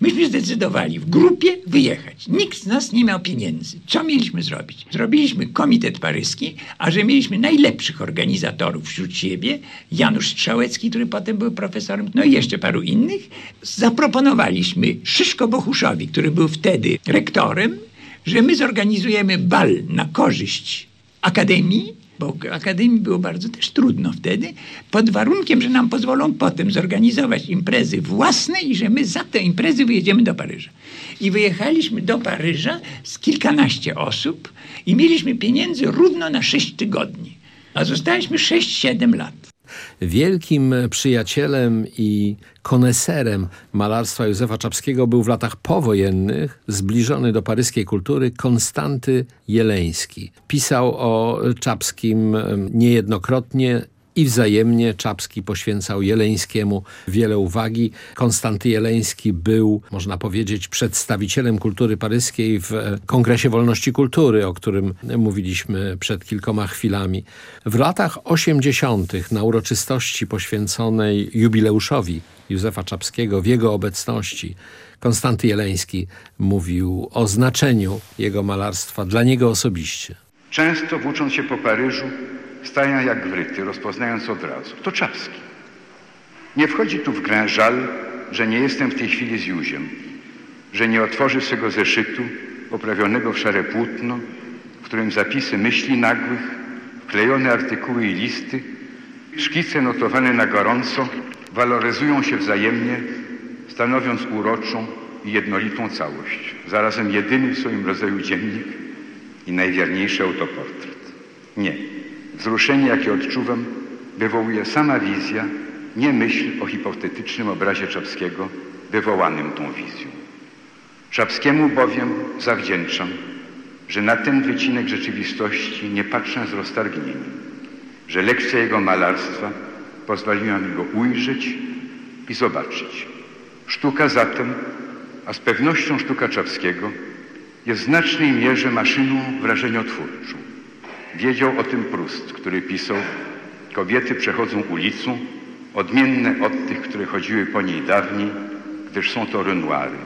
R: Myśmy zdecydowali w grupie wyjechać. Nikt z nas nie miał pieniędzy. Co mieliśmy zrobić? Zrobiliśmy komitet paryski, a że mieliśmy najlepszych organizatorów wśród siebie, Janusz Strzałecki, który potem był profesorem, no i jeszcze paru innych, zaproponowaliśmy Szyszko Bohuszowi, który był wtedy rektorem, że my zorganizujemy bal na korzyść Akademii, bo Akademii było bardzo też trudno wtedy, pod warunkiem, że nam pozwolą potem zorganizować imprezy własne i że my za te imprezy wyjedziemy do Paryża. I wyjechaliśmy do Paryża z kilkanaście osób i mieliśmy pieniędzy równo na sześć tygodni. A zostaliśmy 6-7 lat.
O: Wielkim przyjacielem i koneserem malarstwa Józefa Czapskiego był w latach powojennych zbliżony do paryskiej kultury Konstanty Jeleński. Pisał o Czapskim niejednokrotnie i wzajemnie Czapski poświęcał Jeleńskiemu wiele uwagi. Konstanty Jeleński był, można powiedzieć, przedstawicielem kultury paryskiej w Kongresie Wolności Kultury, o którym mówiliśmy przed kilkoma chwilami. W latach 80. na uroczystości poświęconej jubileuszowi Józefa Czapskiego w jego obecności Konstanty Jeleński mówił o znaczeniu jego malarstwa dla niego osobiście.
T: Często włócząc się po Paryżu stają jak wryty, rozpoznając od razu. To Czapski. Nie wchodzi tu w grę żal, że nie jestem w tej chwili z Józiem, że nie otworzy swego zeszytu oprawionego w szare płótno, w którym zapisy myśli nagłych, wklejone artykuły i listy, szkice notowane na gorąco waloryzują się wzajemnie, stanowiąc uroczą i jednolitą całość, zarazem jedyny w swoim rodzaju dziennik i najwierniejszy autoportret. Nie. Wzruszenie, jakie odczuwam, wywołuje sama wizja, nie myśl o hipotetycznym obrazie Czapskiego wywołanym tą wizją. Czapskiemu bowiem zawdzięczam, że na ten wycinek rzeczywistości nie patrzę z roztargnieniem, że lekcja jego malarstwa pozwoliła mi go ujrzeć i zobaczyć. Sztuka zatem, a z pewnością sztuka Czapskiego, jest w znacznej mierze maszyną wrażeniotwórczą. Wiedział o tym Prust, który pisał Kobiety przechodzą ulicą, odmienne od tych, które chodziły po niej dawniej, gdyż są to Renoiry.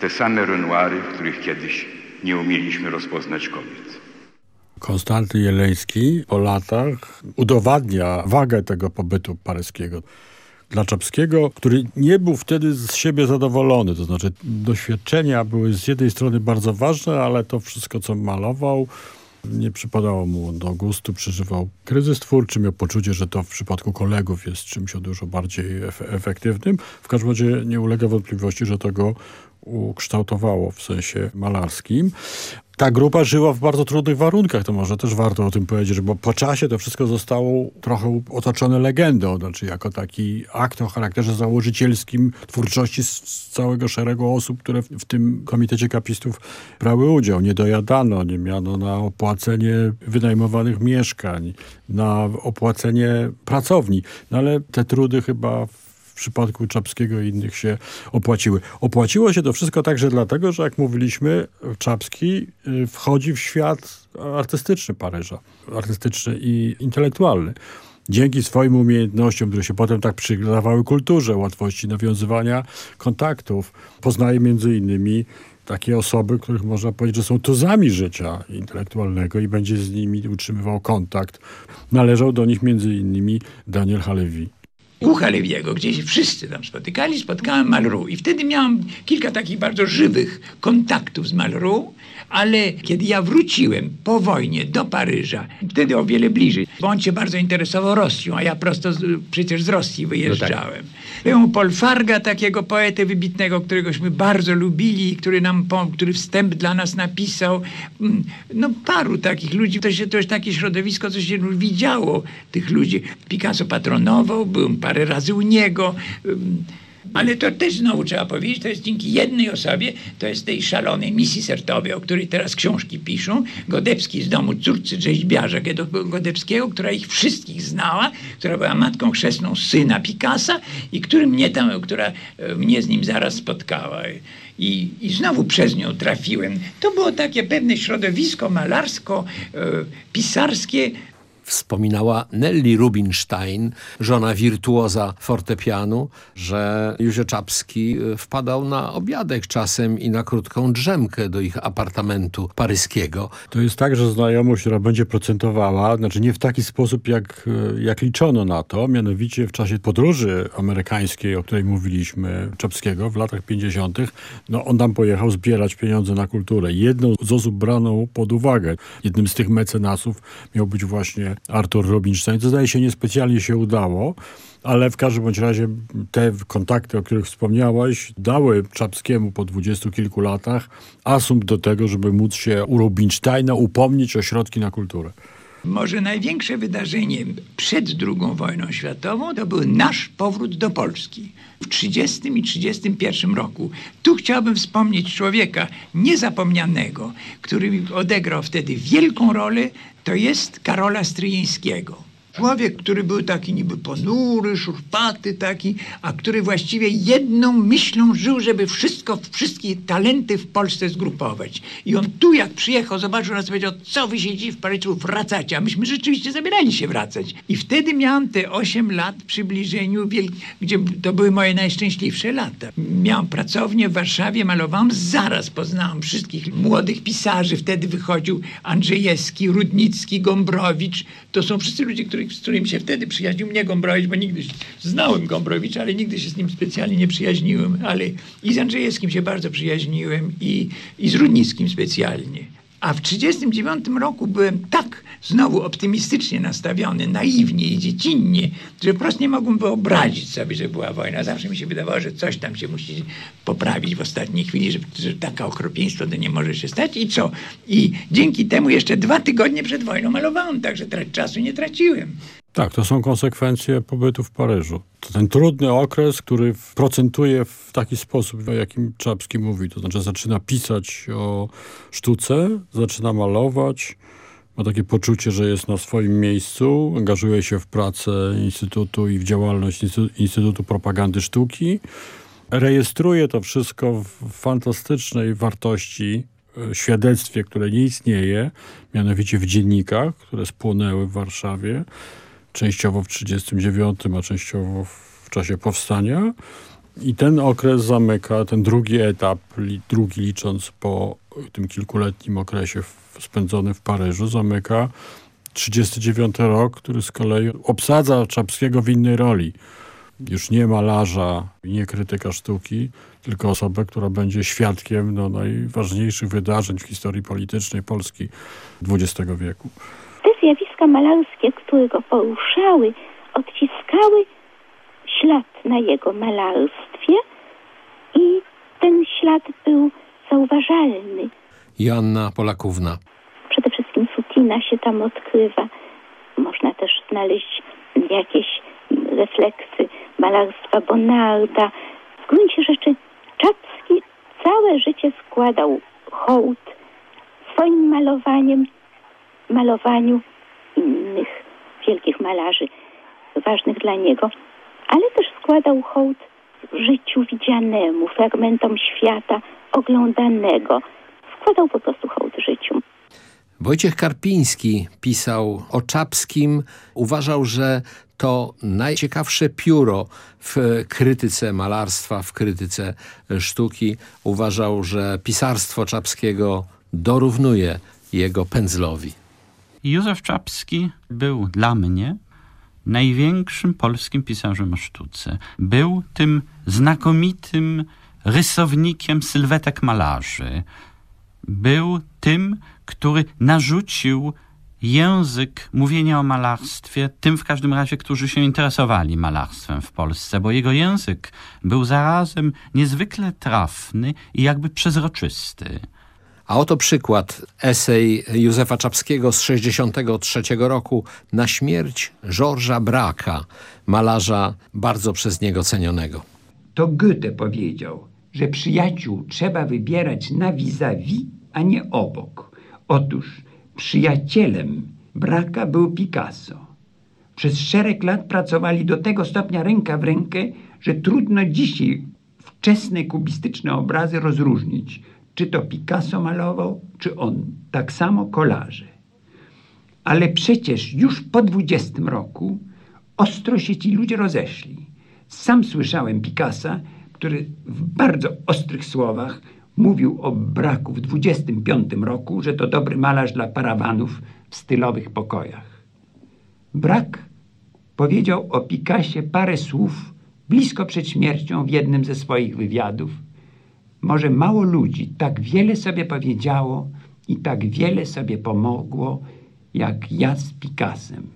T: Te same Renoiry, w których kiedyś nie umieliśmy rozpoznać kobiet.
P: Konstanty Jeleński po latach udowadnia wagę tego pobytu paryskiego dla Czapskiego, który nie był wtedy z siebie zadowolony. To znaczy doświadczenia były z jednej strony bardzo ważne, ale to wszystko, co malował, nie przypadało mu do gustu, przeżywał kryzys twórczy, miał poczucie, że to w przypadku kolegów jest czymś o dużo bardziej efektywnym. W każdym razie nie ulega wątpliwości, że to go ukształtowało w sensie malarskim. Ta grupa żyła w bardzo trudnych warunkach, to może też warto o tym powiedzieć, bo po czasie to wszystko zostało trochę otoczone legendą, znaczy jako taki akt o charakterze założycielskim twórczości z całego szeregu osób, które w tym komitecie kapistów brały udział. Nie dojadano, nie miano na opłacenie wynajmowanych mieszkań, na opłacenie pracowni, no ale te trudy chyba w przypadku Czapskiego i innych się opłaciły. Opłaciło się to wszystko także dlatego, że jak mówiliśmy, Czapski y, wchodzi w świat artystyczny Paryża. Artystyczny i intelektualny. Dzięki swoim umiejętnościom, które się potem tak przydawały kulturze, łatwości nawiązywania kontaktów, poznaje między innymi takie osoby, których można powiedzieć, że są tuzami życia intelektualnego i będzie z nimi utrzymywał kontakt. Należał do nich między innymi Daniel Halevi
R: u Halewiego, gdzie się wszyscy tam spotykali, spotkałem Malraux. I wtedy miałam kilka takich bardzo żywych kontaktów z Malraux, ale kiedy ja wróciłem po wojnie do Paryża, wtedy o wiele bliżej, bo on się bardzo interesował Rosją, a ja prosto z, przecież z Rosji wyjeżdżałem. No tak. Farga, takiego poetę wybitnego, któregośmy bardzo lubili, który nam, który wstęp dla nas napisał. Mm, no paru takich ludzi, to, się, to jest takie środowisko, co się widziało tych ludzi. Picasso patronował, byłem parę razy u niego. Ale to też znowu trzeba powiedzieć, to jest dzięki jednej osobie, to jest tej szalonej misji sertowej, o której teraz książki piszą. Godebski z domu córcy rzeźbiarza Godebskiego, która ich wszystkich znała, która była matką chrzestną syna Picassa i który mnie tam, która e, mnie z nim zaraz spotkała. I, I znowu przez nią trafiłem. To było takie pewne środowisko malarsko-pisarskie,
O: wspominała Nelly Rubinstein, żona wirtuoza fortepianu, że Józef Czapski e, wpadał na obiadek czasem i na krótką drzemkę do ich apartamentu paryskiego.
P: To jest tak, że znajomość, która będzie procentowała, znaczy nie w taki sposób, jak, e, jak liczono na to, mianowicie w czasie podróży amerykańskiej, o której mówiliśmy, Czapskiego w latach 50., no on tam pojechał zbierać pieniądze na kulturę. Jedną z osób braną pod uwagę, jednym z tych mecenasów miał być właśnie Artur Rubinstein. To zdaje się niespecjalnie się udało, ale w każdym bądź razie te kontakty, o których wspomniałaś, dały Czapskiemu po dwudziestu kilku latach asumpt do tego, żeby móc się u Rubinsteina upomnieć o środki na kulturę.
R: Może największe wydarzenie przed II wojną światową to był nasz powrót do Polski w 30 i 31 roku. Tu chciałbym wspomnieć człowieka niezapomnianego, który odegrał wtedy wielką rolę, to jest Karola Stryjeńskiego. Człowiek, który był taki niby ponury, szurpaty taki, a który właściwie jedną myślą żył, żeby wszystko, wszystkie talenty w Polsce zgrupować. I on tu jak przyjechał, zobaczył nas powiedział, co wy siedzi w Paryżu, wracacie. A myśmy rzeczywiście zabierali się wracać. I wtedy miałam te 8 lat przybliżeniu, gdzie to były moje najszczęśliwsze lata. Miałam pracownię w Warszawie, malowałam, zaraz poznałam wszystkich młodych pisarzy. Wtedy wychodził Andrzejewski, Rudnicki, Gombrowicz. To są wszyscy ludzie, których z którym się wtedy przyjaźnił mnie Gombrowicz, bo nigdy znałem Gombrowicza, ale nigdy się z nim specjalnie nie przyjaźniłem, ale i z Andrzejewskim się bardzo przyjaźniłem i, i z Rudnickim specjalnie. A w 1939 roku byłem tak znowu optymistycznie nastawiony, naiwnie i dziecinnie, że po prostu nie mogłem wyobrazić sobie, że była wojna. Zawsze mi się wydawało, że coś tam się musi poprawić w ostatniej chwili, że, że taka okropieństwo to nie może się stać i co? I dzięki temu jeszcze dwa tygodnie przed wojną malowałem, także czasu nie traciłem.
P: Tak, to są konsekwencje pobytu w Paryżu. To ten trudny okres, który procentuje w taki sposób, o jakim Czapski mówi. To znaczy zaczyna pisać o sztuce, zaczyna malować, ma takie poczucie, że jest na swoim miejscu, angażuje się w pracę Instytutu i w działalność Instytutu Propagandy Sztuki. Rejestruje to wszystko w fantastycznej wartości e, świadectwie, które nie istnieje, mianowicie w dziennikach, które spłonęły w Warszawie częściowo w 1939, a częściowo w czasie powstania. I ten okres zamyka, ten drugi etap, drugi licząc po tym kilkuletnim okresie spędzony w Paryżu, zamyka 39 rok, który z kolei obsadza Czapskiego w innej roli. Już nie malarza, nie krytyka sztuki, tylko osobę, która będzie świadkiem no, najważniejszych wydarzeń w historii politycznej Polski XX wieku
S: zjawiska malarskie, które go poruszały, odciskały ślad na jego malarstwie i ten ślad był zauważalny.
O: Joanna Polakówna.
S: Przede wszystkim Sutina się tam odkrywa. Można też znaleźć jakieś refleksy malarstwa Bonarda. W gruncie rzeczy Czapski całe życie składał hołd swoim malowaniem malowaniu innych wielkich malarzy ważnych dla niego, ale też składał hołd życiu widzianemu, fragmentom świata oglądanego. Składał po prostu hołd życiu.
O: Wojciech Karpiński pisał o Czapskim. Uważał, że to najciekawsze pióro w krytyce malarstwa, w krytyce sztuki. Uważał, że pisarstwo Czapskiego dorównuje jego pędzlowi.
U: Józef Czapski był dla mnie największym polskim pisarzem o sztuce. Był tym znakomitym rysownikiem sylwetek malarzy. Był tym, który narzucił język mówienia o malarstwie tym w każdym razie, którzy się interesowali malarstwem w Polsce, bo jego język był zarazem niezwykle trafny i jakby przezroczysty.
O: A oto przykład, esej Józefa Czapskiego z 63 roku na śmierć Georgesa Braka, malarza bardzo przez niego cenionego.
R: To Goethe powiedział, że przyjaciół trzeba wybierać na vis-a-vis, a nie obok. Otóż przyjacielem Braka był Picasso. Przez szereg lat pracowali do tego stopnia ręka w rękę, że trudno dzisiaj wczesne kubistyczne obrazy rozróżnić – czy to Picasso malował, czy on. Tak samo kolarze.
Q: Ale przecież już po 20 roku ostro się ci ludzie rozeszli. Sam słyszałem Picassa, który w bardzo ostrych słowach mówił o braku w 25 roku, że to dobry malarz dla parawanów w stylowych pokojach. Brak powiedział o Picassie parę słów blisko przed śmiercią w jednym ze swoich wywiadów. Może mało ludzi tak wiele sobie powiedziało i tak wiele sobie pomogło, jak ja z Picassem.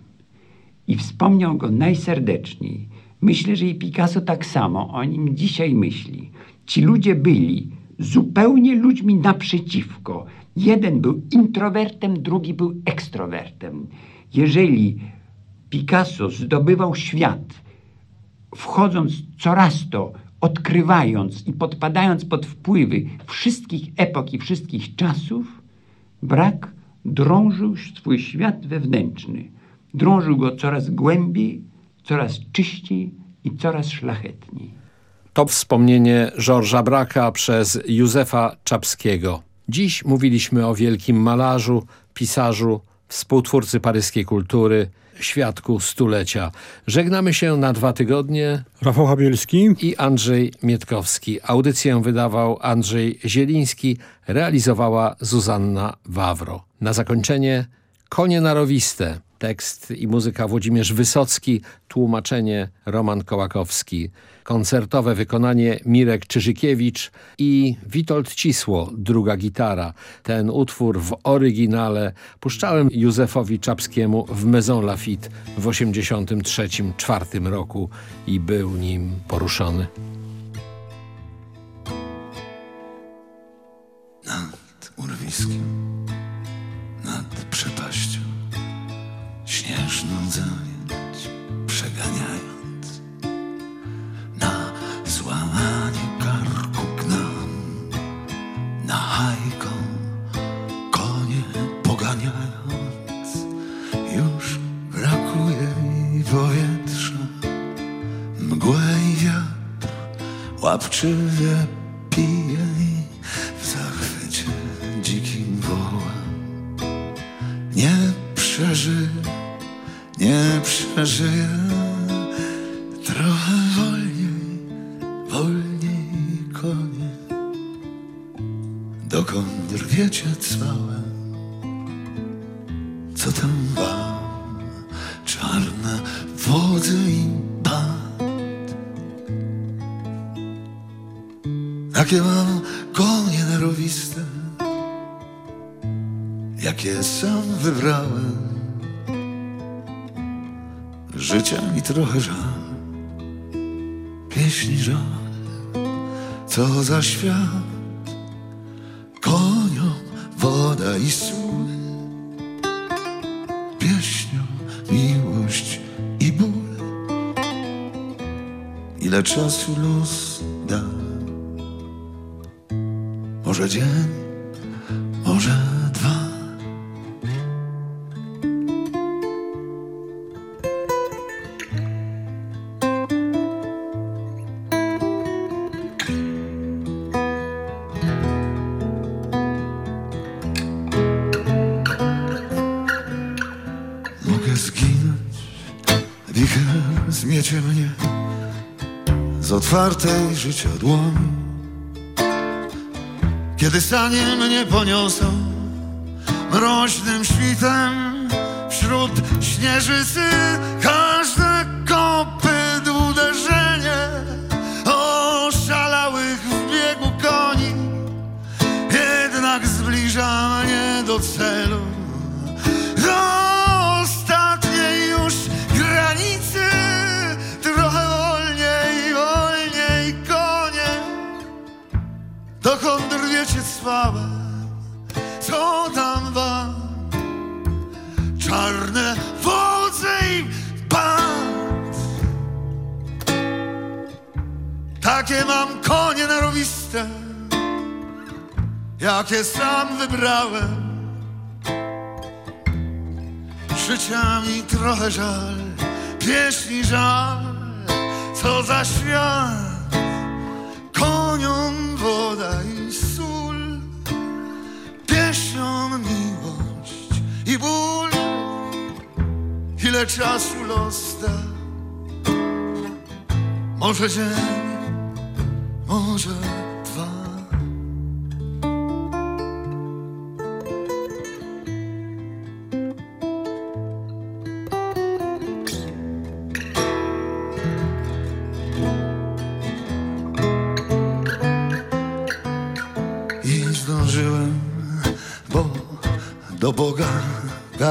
Q: I wspomniał go najserdeczniej. Myślę, że i Picasso tak samo o nim dzisiaj myśli. Ci ludzie byli zupełnie ludźmi naprzeciwko. Jeden był introwertem, drugi był ekstrowertem. Jeżeli Picasso zdobywał świat, wchodząc coraz to, odkrywając i podpadając pod wpływy wszystkich epok i wszystkich czasów, brak drążył swój świat wewnętrzny. Drążył go coraz głębiej, coraz czyściej i coraz szlachetniej.
O: To wspomnienie Georgesa Braka przez Józefa Czapskiego. Dziś mówiliśmy o wielkim malarzu, pisarzu, współtwórcy paryskiej kultury, świadku stulecia. Żegnamy się na dwa tygodnie.
P: Rafał Habielski
O: i Andrzej Mietkowski. Audycję wydawał Andrzej Zieliński, realizowała Zuzanna Wawro. Na zakończenie Konie narowiste. Tekst i muzyka Włodzimierz Wysocki, tłumaczenie Roman Kołakowski. Koncertowe wykonanie Mirek Czyżykiewicz i Witold Cisło, druga gitara. Ten utwór w oryginale puszczałem Józefowi Czapskiemu w Maison Lafitte w 83-4 roku i był nim poruszony.
V: Nad urwiskiem nad przepaścią śnieżną zająć przeganiając. Na złamanie karku gnam na hajką konie poganiając. Już brakuje mi powietrza mgłę i wiatr łapczywie pije w zachwycie dzikim woła nie przeżyję, nie przeżyję. Trochę wolniej, wolniej konie. Dokąd rwiecie całe Co tam wam? Czarne wodze i band Jakie mam konie nerowiste? Jakie sam wybrałem. Życia mi trochę żal, pieśni żal, co za świat, koniom woda i sól, pieśnią miłość i ból. Ile czasu los da, może dzień, otwartej życia dłoni Kiedy sanie mnie poniosą mroźnym świtem Wśród śnieżycy sam wybrałem. Życia mi trochę żal, pieśni żal, co za świat, koniom woda i sól pieśnią miłość i ból ile czasu los da. Może dzień, może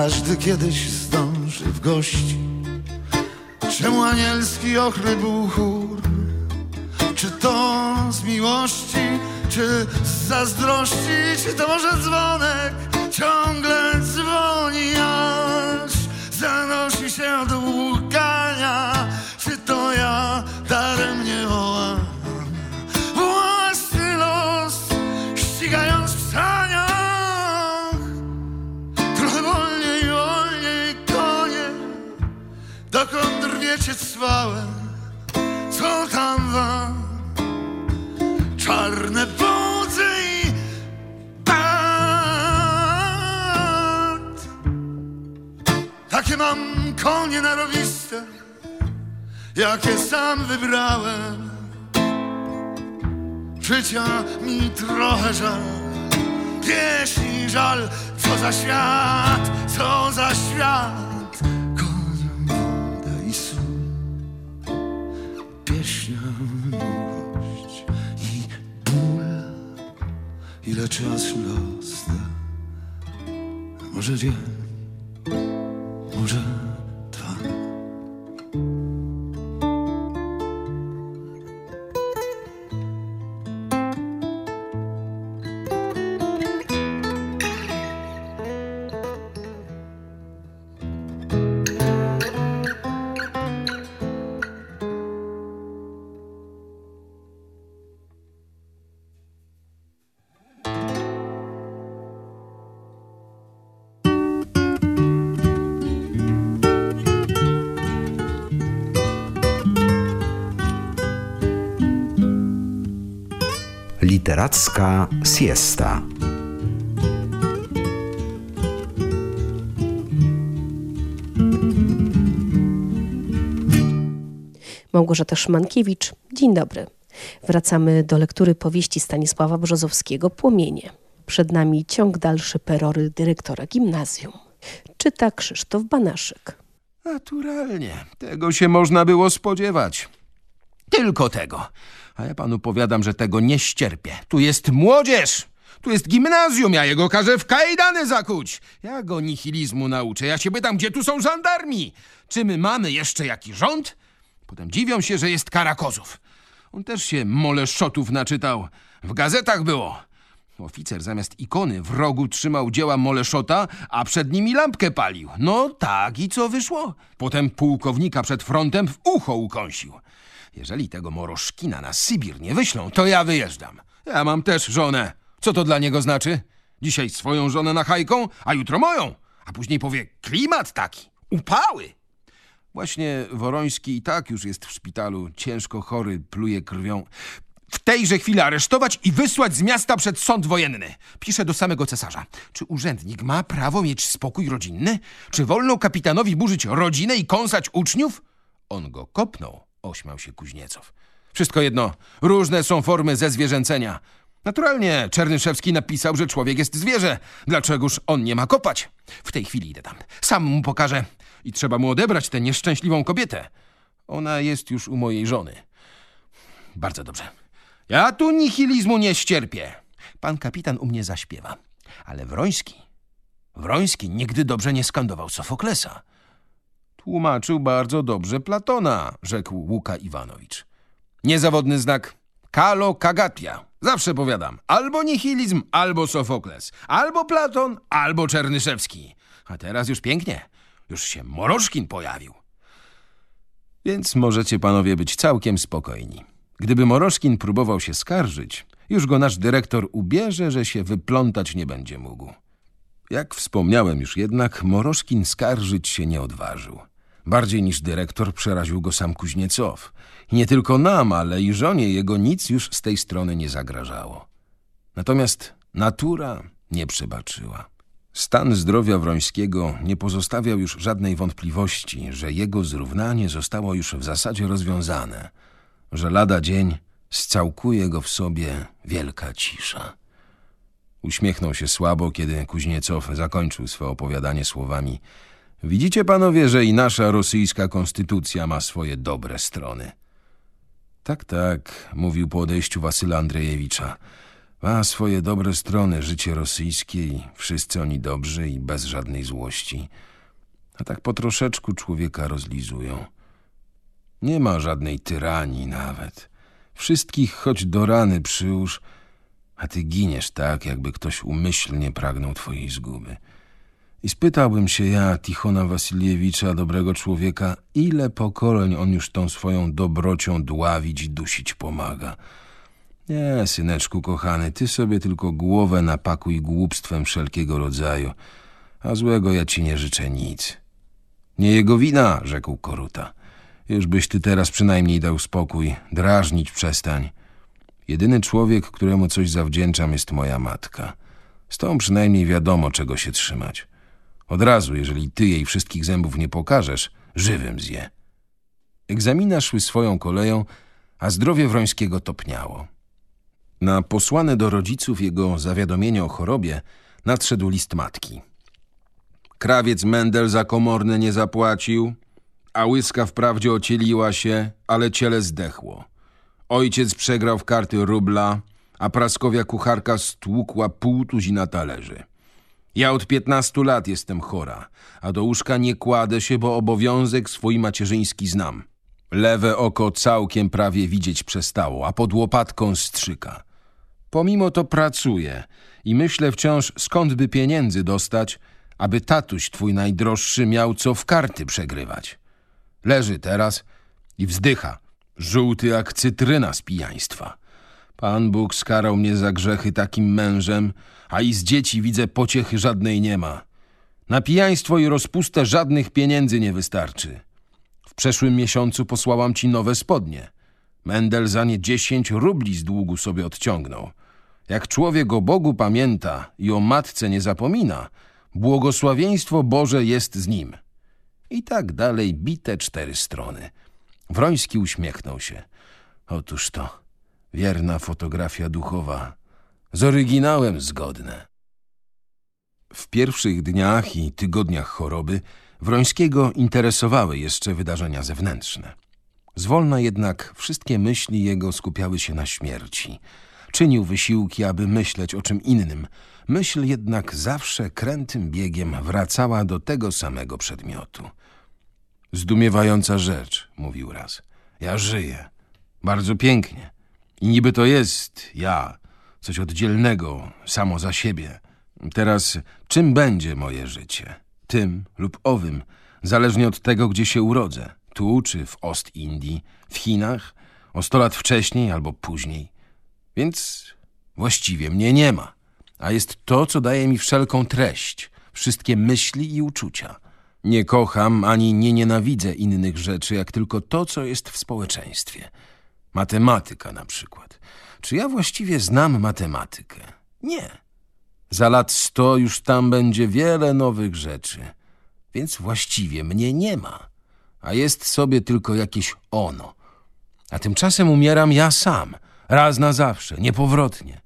V: każdy kiedyś zdąży w gości. Czemu anielski ochry był chór? Czy to z miłości, czy z zazdrości, czy to może dzwonek ciągle dzwoni, aż zanosi się do co tam wam? Czarne budzy i pad. Takie mam konie narowiste, jakie sam wybrałem. Życia mi trochę żal, pieśni żal, co za świat, co za świat. Pieśnia miłość i ból. Ile czasu los może dzień, może
W: Literacka siesta.
X: Małgorzata Szymankiewicz. Dzień dobry. Wracamy do lektury powieści Stanisława Brzozowskiego Płomienie. Przed nami ciąg dalszy perory dyrektora gimnazjum. Czyta Krzysztof Banaszyk.
Y: Naturalnie. Tego się można było spodziewać. Tylko tego. A ja panu powiadam, że tego nie ścierpię. Tu jest młodzież! Tu jest gimnazjum, ja jego każę w kajdany zakuć. Ja go nihilizmu nauczę. Ja się pytam, gdzie tu są żandarmi? Czy my mamy jeszcze jakiś rząd? Potem dziwią się, że jest Karakozów. On też się moleszotów naczytał. W gazetach było. Oficer zamiast ikony w rogu trzymał dzieła Moleszota, a przed nimi lampkę palił. No tak i co wyszło? Potem pułkownika przed frontem w ucho ukąsił. Jeżeli tego Moroszkina na Sybir nie wyślą, to ja wyjeżdżam. Ja mam też żonę. Co to dla niego znaczy? Dzisiaj swoją żonę na hajką, a jutro moją. A później powie, klimat taki, upały. Właśnie Woroński i tak już jest w szpitalu, ciężko chory, pluje krwią. W tejże chwili aresztować i wysłać z miasta przed sąd wojenny. Pisze do samego cesarza. Czy urzędnik ma prawo mieć spokój rodzinny? Czy wolno kapitanowi burzyć rodzinę i kąsać uczniów? On go kopnął, ośmiał się Kuźniecow. Wszystko jedno, różne są formy zezwierzęcenia. Naturalnie Czernyszewski napisał, że człowiek jest zwierzę. Dlaczegoż on nie ma kopać? W tej chwili idę tam. Sam mu pokażę. I trzeba mu odebrać tę nieszczęśliwą kobietę. Ona jest już u mojej żony. Bardzo dobrze. Ja tu nihilizmu nie ścierpię. Pan kapitan u mnie zaśpiewa. Ale Wroński... Wroński nigdy dobrze nie skandował Sofoklesa. Tłumaczył bardzo dobrze Platona, rzekł Łuka Iwanowicz. Niezawodny znak Kalo Kagatia. Zawsze powiadam, albo nihilizm, albo Sofokles, albo Platon, albo Czernyszewski. A teraz już pięknie, już się Moroszkin pojawił. Więc możecie panowie być całkiem spokojni. Gdyby Moroszkin próbował się skarżyć, już go nasz dyrektor ubierze, że się wyplątać nie będzie mógł. Jak wspomniałem już jednak, Moroszkin skarżyć się nie odważył. Bardziej niż dyrektor przeraził go sam Kuźniecow. Nie tylko nam, ale i żonie jego nic już z tej strony nie zagrażało. Natomiast natura nie przebaczyła. Stan zdrowia Wrońskiego nie pozostawiał już żadnej wątpliwości, że jego zrównanie zostało już w zasadzie rozwiązane, że lada dzień scałkuje go w sobie wielka cisza. Uśmiechnął się słabo, kiedy Kuźniecow zakończył swe opowiadanie słowami Widzicie panowie, że i nasza rosyjska konstytucja ma swoje dobre strony. Tak, tak, mówił po odejściu Wasyla Andrzejewicza. Ma swoje dobre strony życie rosyjskie i wszyscy oni dobrzy i bez żadnej złości. A tak po troszeczku człowieka rozlizują. Nie ma żadnej tyranii nawet. Wszystkich choć do rany przyłóż, a ty giniesz tak, jakby ktoś umyślnie pragnął twojej zguby. I spytałbym się ja, Tichona Wasyliewicza, dobrego człowieka, ile pokoleń on już tą swoją dobrocią dławić i dusić pomaga. Nie, syneczku kochany, ty sobie tylko głowę napakuj głupstwem wszelkiego rodzaju, a złego ja ci nie życzę nic. Nie jego wina, rzekł Koruta. Już byś ty teraz przynajmniej dał spokój, drażnić przestań. Jedyny człowiek, któremu coś zawdzięczam, jest moja matka. Z tą przynajmniej wiadomo, czego się trzymać. Od razu, jeżeli ty jej wszystkich zębów nie pokażesz, żywym zje. Egzamina szły swoją koleją, a zdrowie Wrońskiego topniało. Na posłane do rodziców jego zawiadomienie o chorobie nadszedł list matki. Krawiec Mendel za komorne nie zapłacił, a łyska wprawdzie ocieliła się, ale ciele zdechło. Ojciec przegrał w karty rubla, a praskowia kucharka stłukła pół tuzina talerzy. Ja od piętnastu lat jestem chora, a do łóżka nie kładę się, bo obowiązek swój macierzyński znam. Lewe oko całkiem prawie widzieć przestało, a pod łopatką strzyka. Pomimo to pracuję i myślę wciąż, skąd by pieniędzy dostać, aby tatuś twój najdroższy miał co w karty przegrywać. Leży teraz i wzdycha, żółty jak cytryna z pijaństwa. Pan Bóg skarał mnie za grzechy takim mężem, a i z dzieci widzę pociechy żadnej nie ma. Na pijaństwo i rozpustę żadnych pieniędzy nie wystarczy. W przeszłym miesiącu posłałam ci nowe spodnie. Mendel za nie dziesięć rubli z długu sobie odciągnął. Jak człowiek o Bogu pamięta i o matce nie zapomina, błogosławieństwo Boże jest z nim. I tak dalej bite cztery strony. Wroński uśmiechnął się. Otóż to, wierna fotografia duchowa. Z oryginałem zgodne. W pierwszych dniach i tygodniach choroby Wrońskiego interesowały jeszcze wydarzenia zewnętrzne. Zwolna jednak wszystkie myśli jego skupiały się na śmierci. Czynił wysiłki, aby myśleć o czym innym. Myśl jednak zawsze krętym biegiem wracała do tego samego przedmiotu. Zdumiewająca rzecz, mówił raz. Ja żyję. Bardzo pięknie. I niby to jest ja, coś oddzielnego, samo za siebie. Teraz czym będzie moje życie? Tym lub owym, zależnie od tego, gdzie się urodzę. Tu czy w Ost-Indii, w Chinach, o sto lat wcześniej albo później. Więc właściwie mnie nie ma. A jest to, co daje mi wszelką treść, wszystkie myśli i uczucia. Nie kocham ani nie nienawidzę innych rzeczy, jak tylko to, co jest w społeczeństwie. Matematyka na przykład. Czy ja właściwie znam matematykę? Nie. Za lat sto już tam będzie wiele nowych rzeczy. Więc właściwie mnie nie ma. A jest sobie tylko jakieś ono. A tymczasem umieram ja sam. Raz na zawsze, niepowrotnie.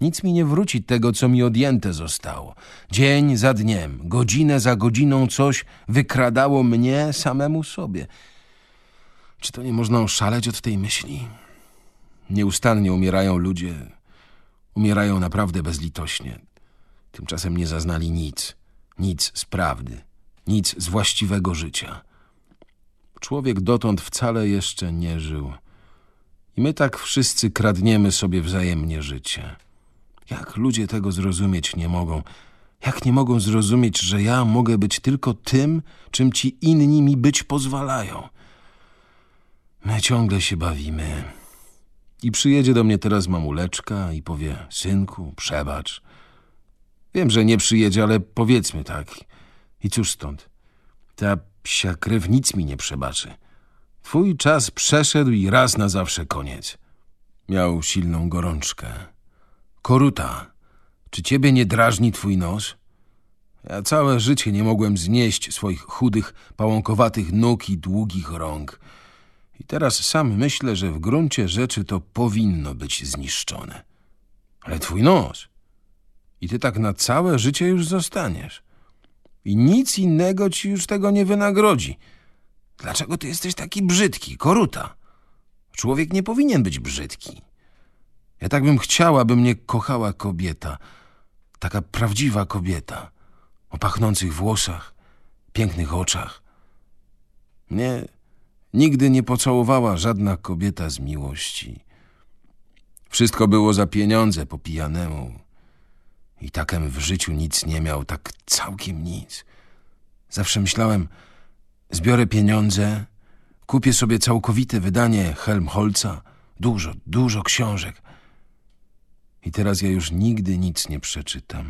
Y: Nic mi nie wróci tego, co mi odjęte zostało. Dzień za dniem, godzinę za godziną coś wykradało mnie samemu sobie. Czy to nie można oszaleć od tej myśli? Nieustannie umierają ludzie. Umierają naprawdę bezlitośnie. Tymczasem nie zaznali nic. Nic z prawdy. Nic z właściwego życia. Człowiek dotąd wcale jeszcze nie żył. I my tak wszyscy kradniemy sobie wzajemnie życie. Jak ludzie tego zrozumieć nie mogą? Jak nie mogą zrozumieć, że ja mogę być tylko tym, czym ci inni mi być pozwalają? My ciągle się bawimy. I przyjedzie do mnie teraz mamuleczka i powie, synku, przebacz. Wiem, że nie przyjedzie, ale powiedzmy tak. I cóż stąd? Ta psia krew nic mi nie przebaczy. Twój czas przeszedł i raz na zawsze koniec. Miał silną gorączkę. Koruta, czy ciebie nie drażni twój nos? Ja całe życie nie mogłem znieść swoich chudych, pałąkowatych nóg i długich rąk. I teraz sam myślę, że w gruncie rzeczy to powinno być zniszczone. Ale twój nos. I ty tak na całe życie już zostaniesz. I nic innego ci już tego nie wynagrodzi. Dlaczego ty jesteś taki brzydki, koruta? Człowiek nie powinien być brzydki. Ja tak bym chciała, by mnie kochała kobieta. Taka prawdziwa kobieta. O pachnących włosach, pięknych oczach. Mnie nigdy nie pocałowała żadna kobieta z miłości. Wszystko było za pieniądze po pijanemu. I takem w życiu nic nie miał, tak całkiem nic. Zawsze myślałem, zbiorę pieniądze, kupię sobie całkowite wydanie Helmholtza, dużo, dużo książek. I teraz ja już nigdy nic nie przeczytam.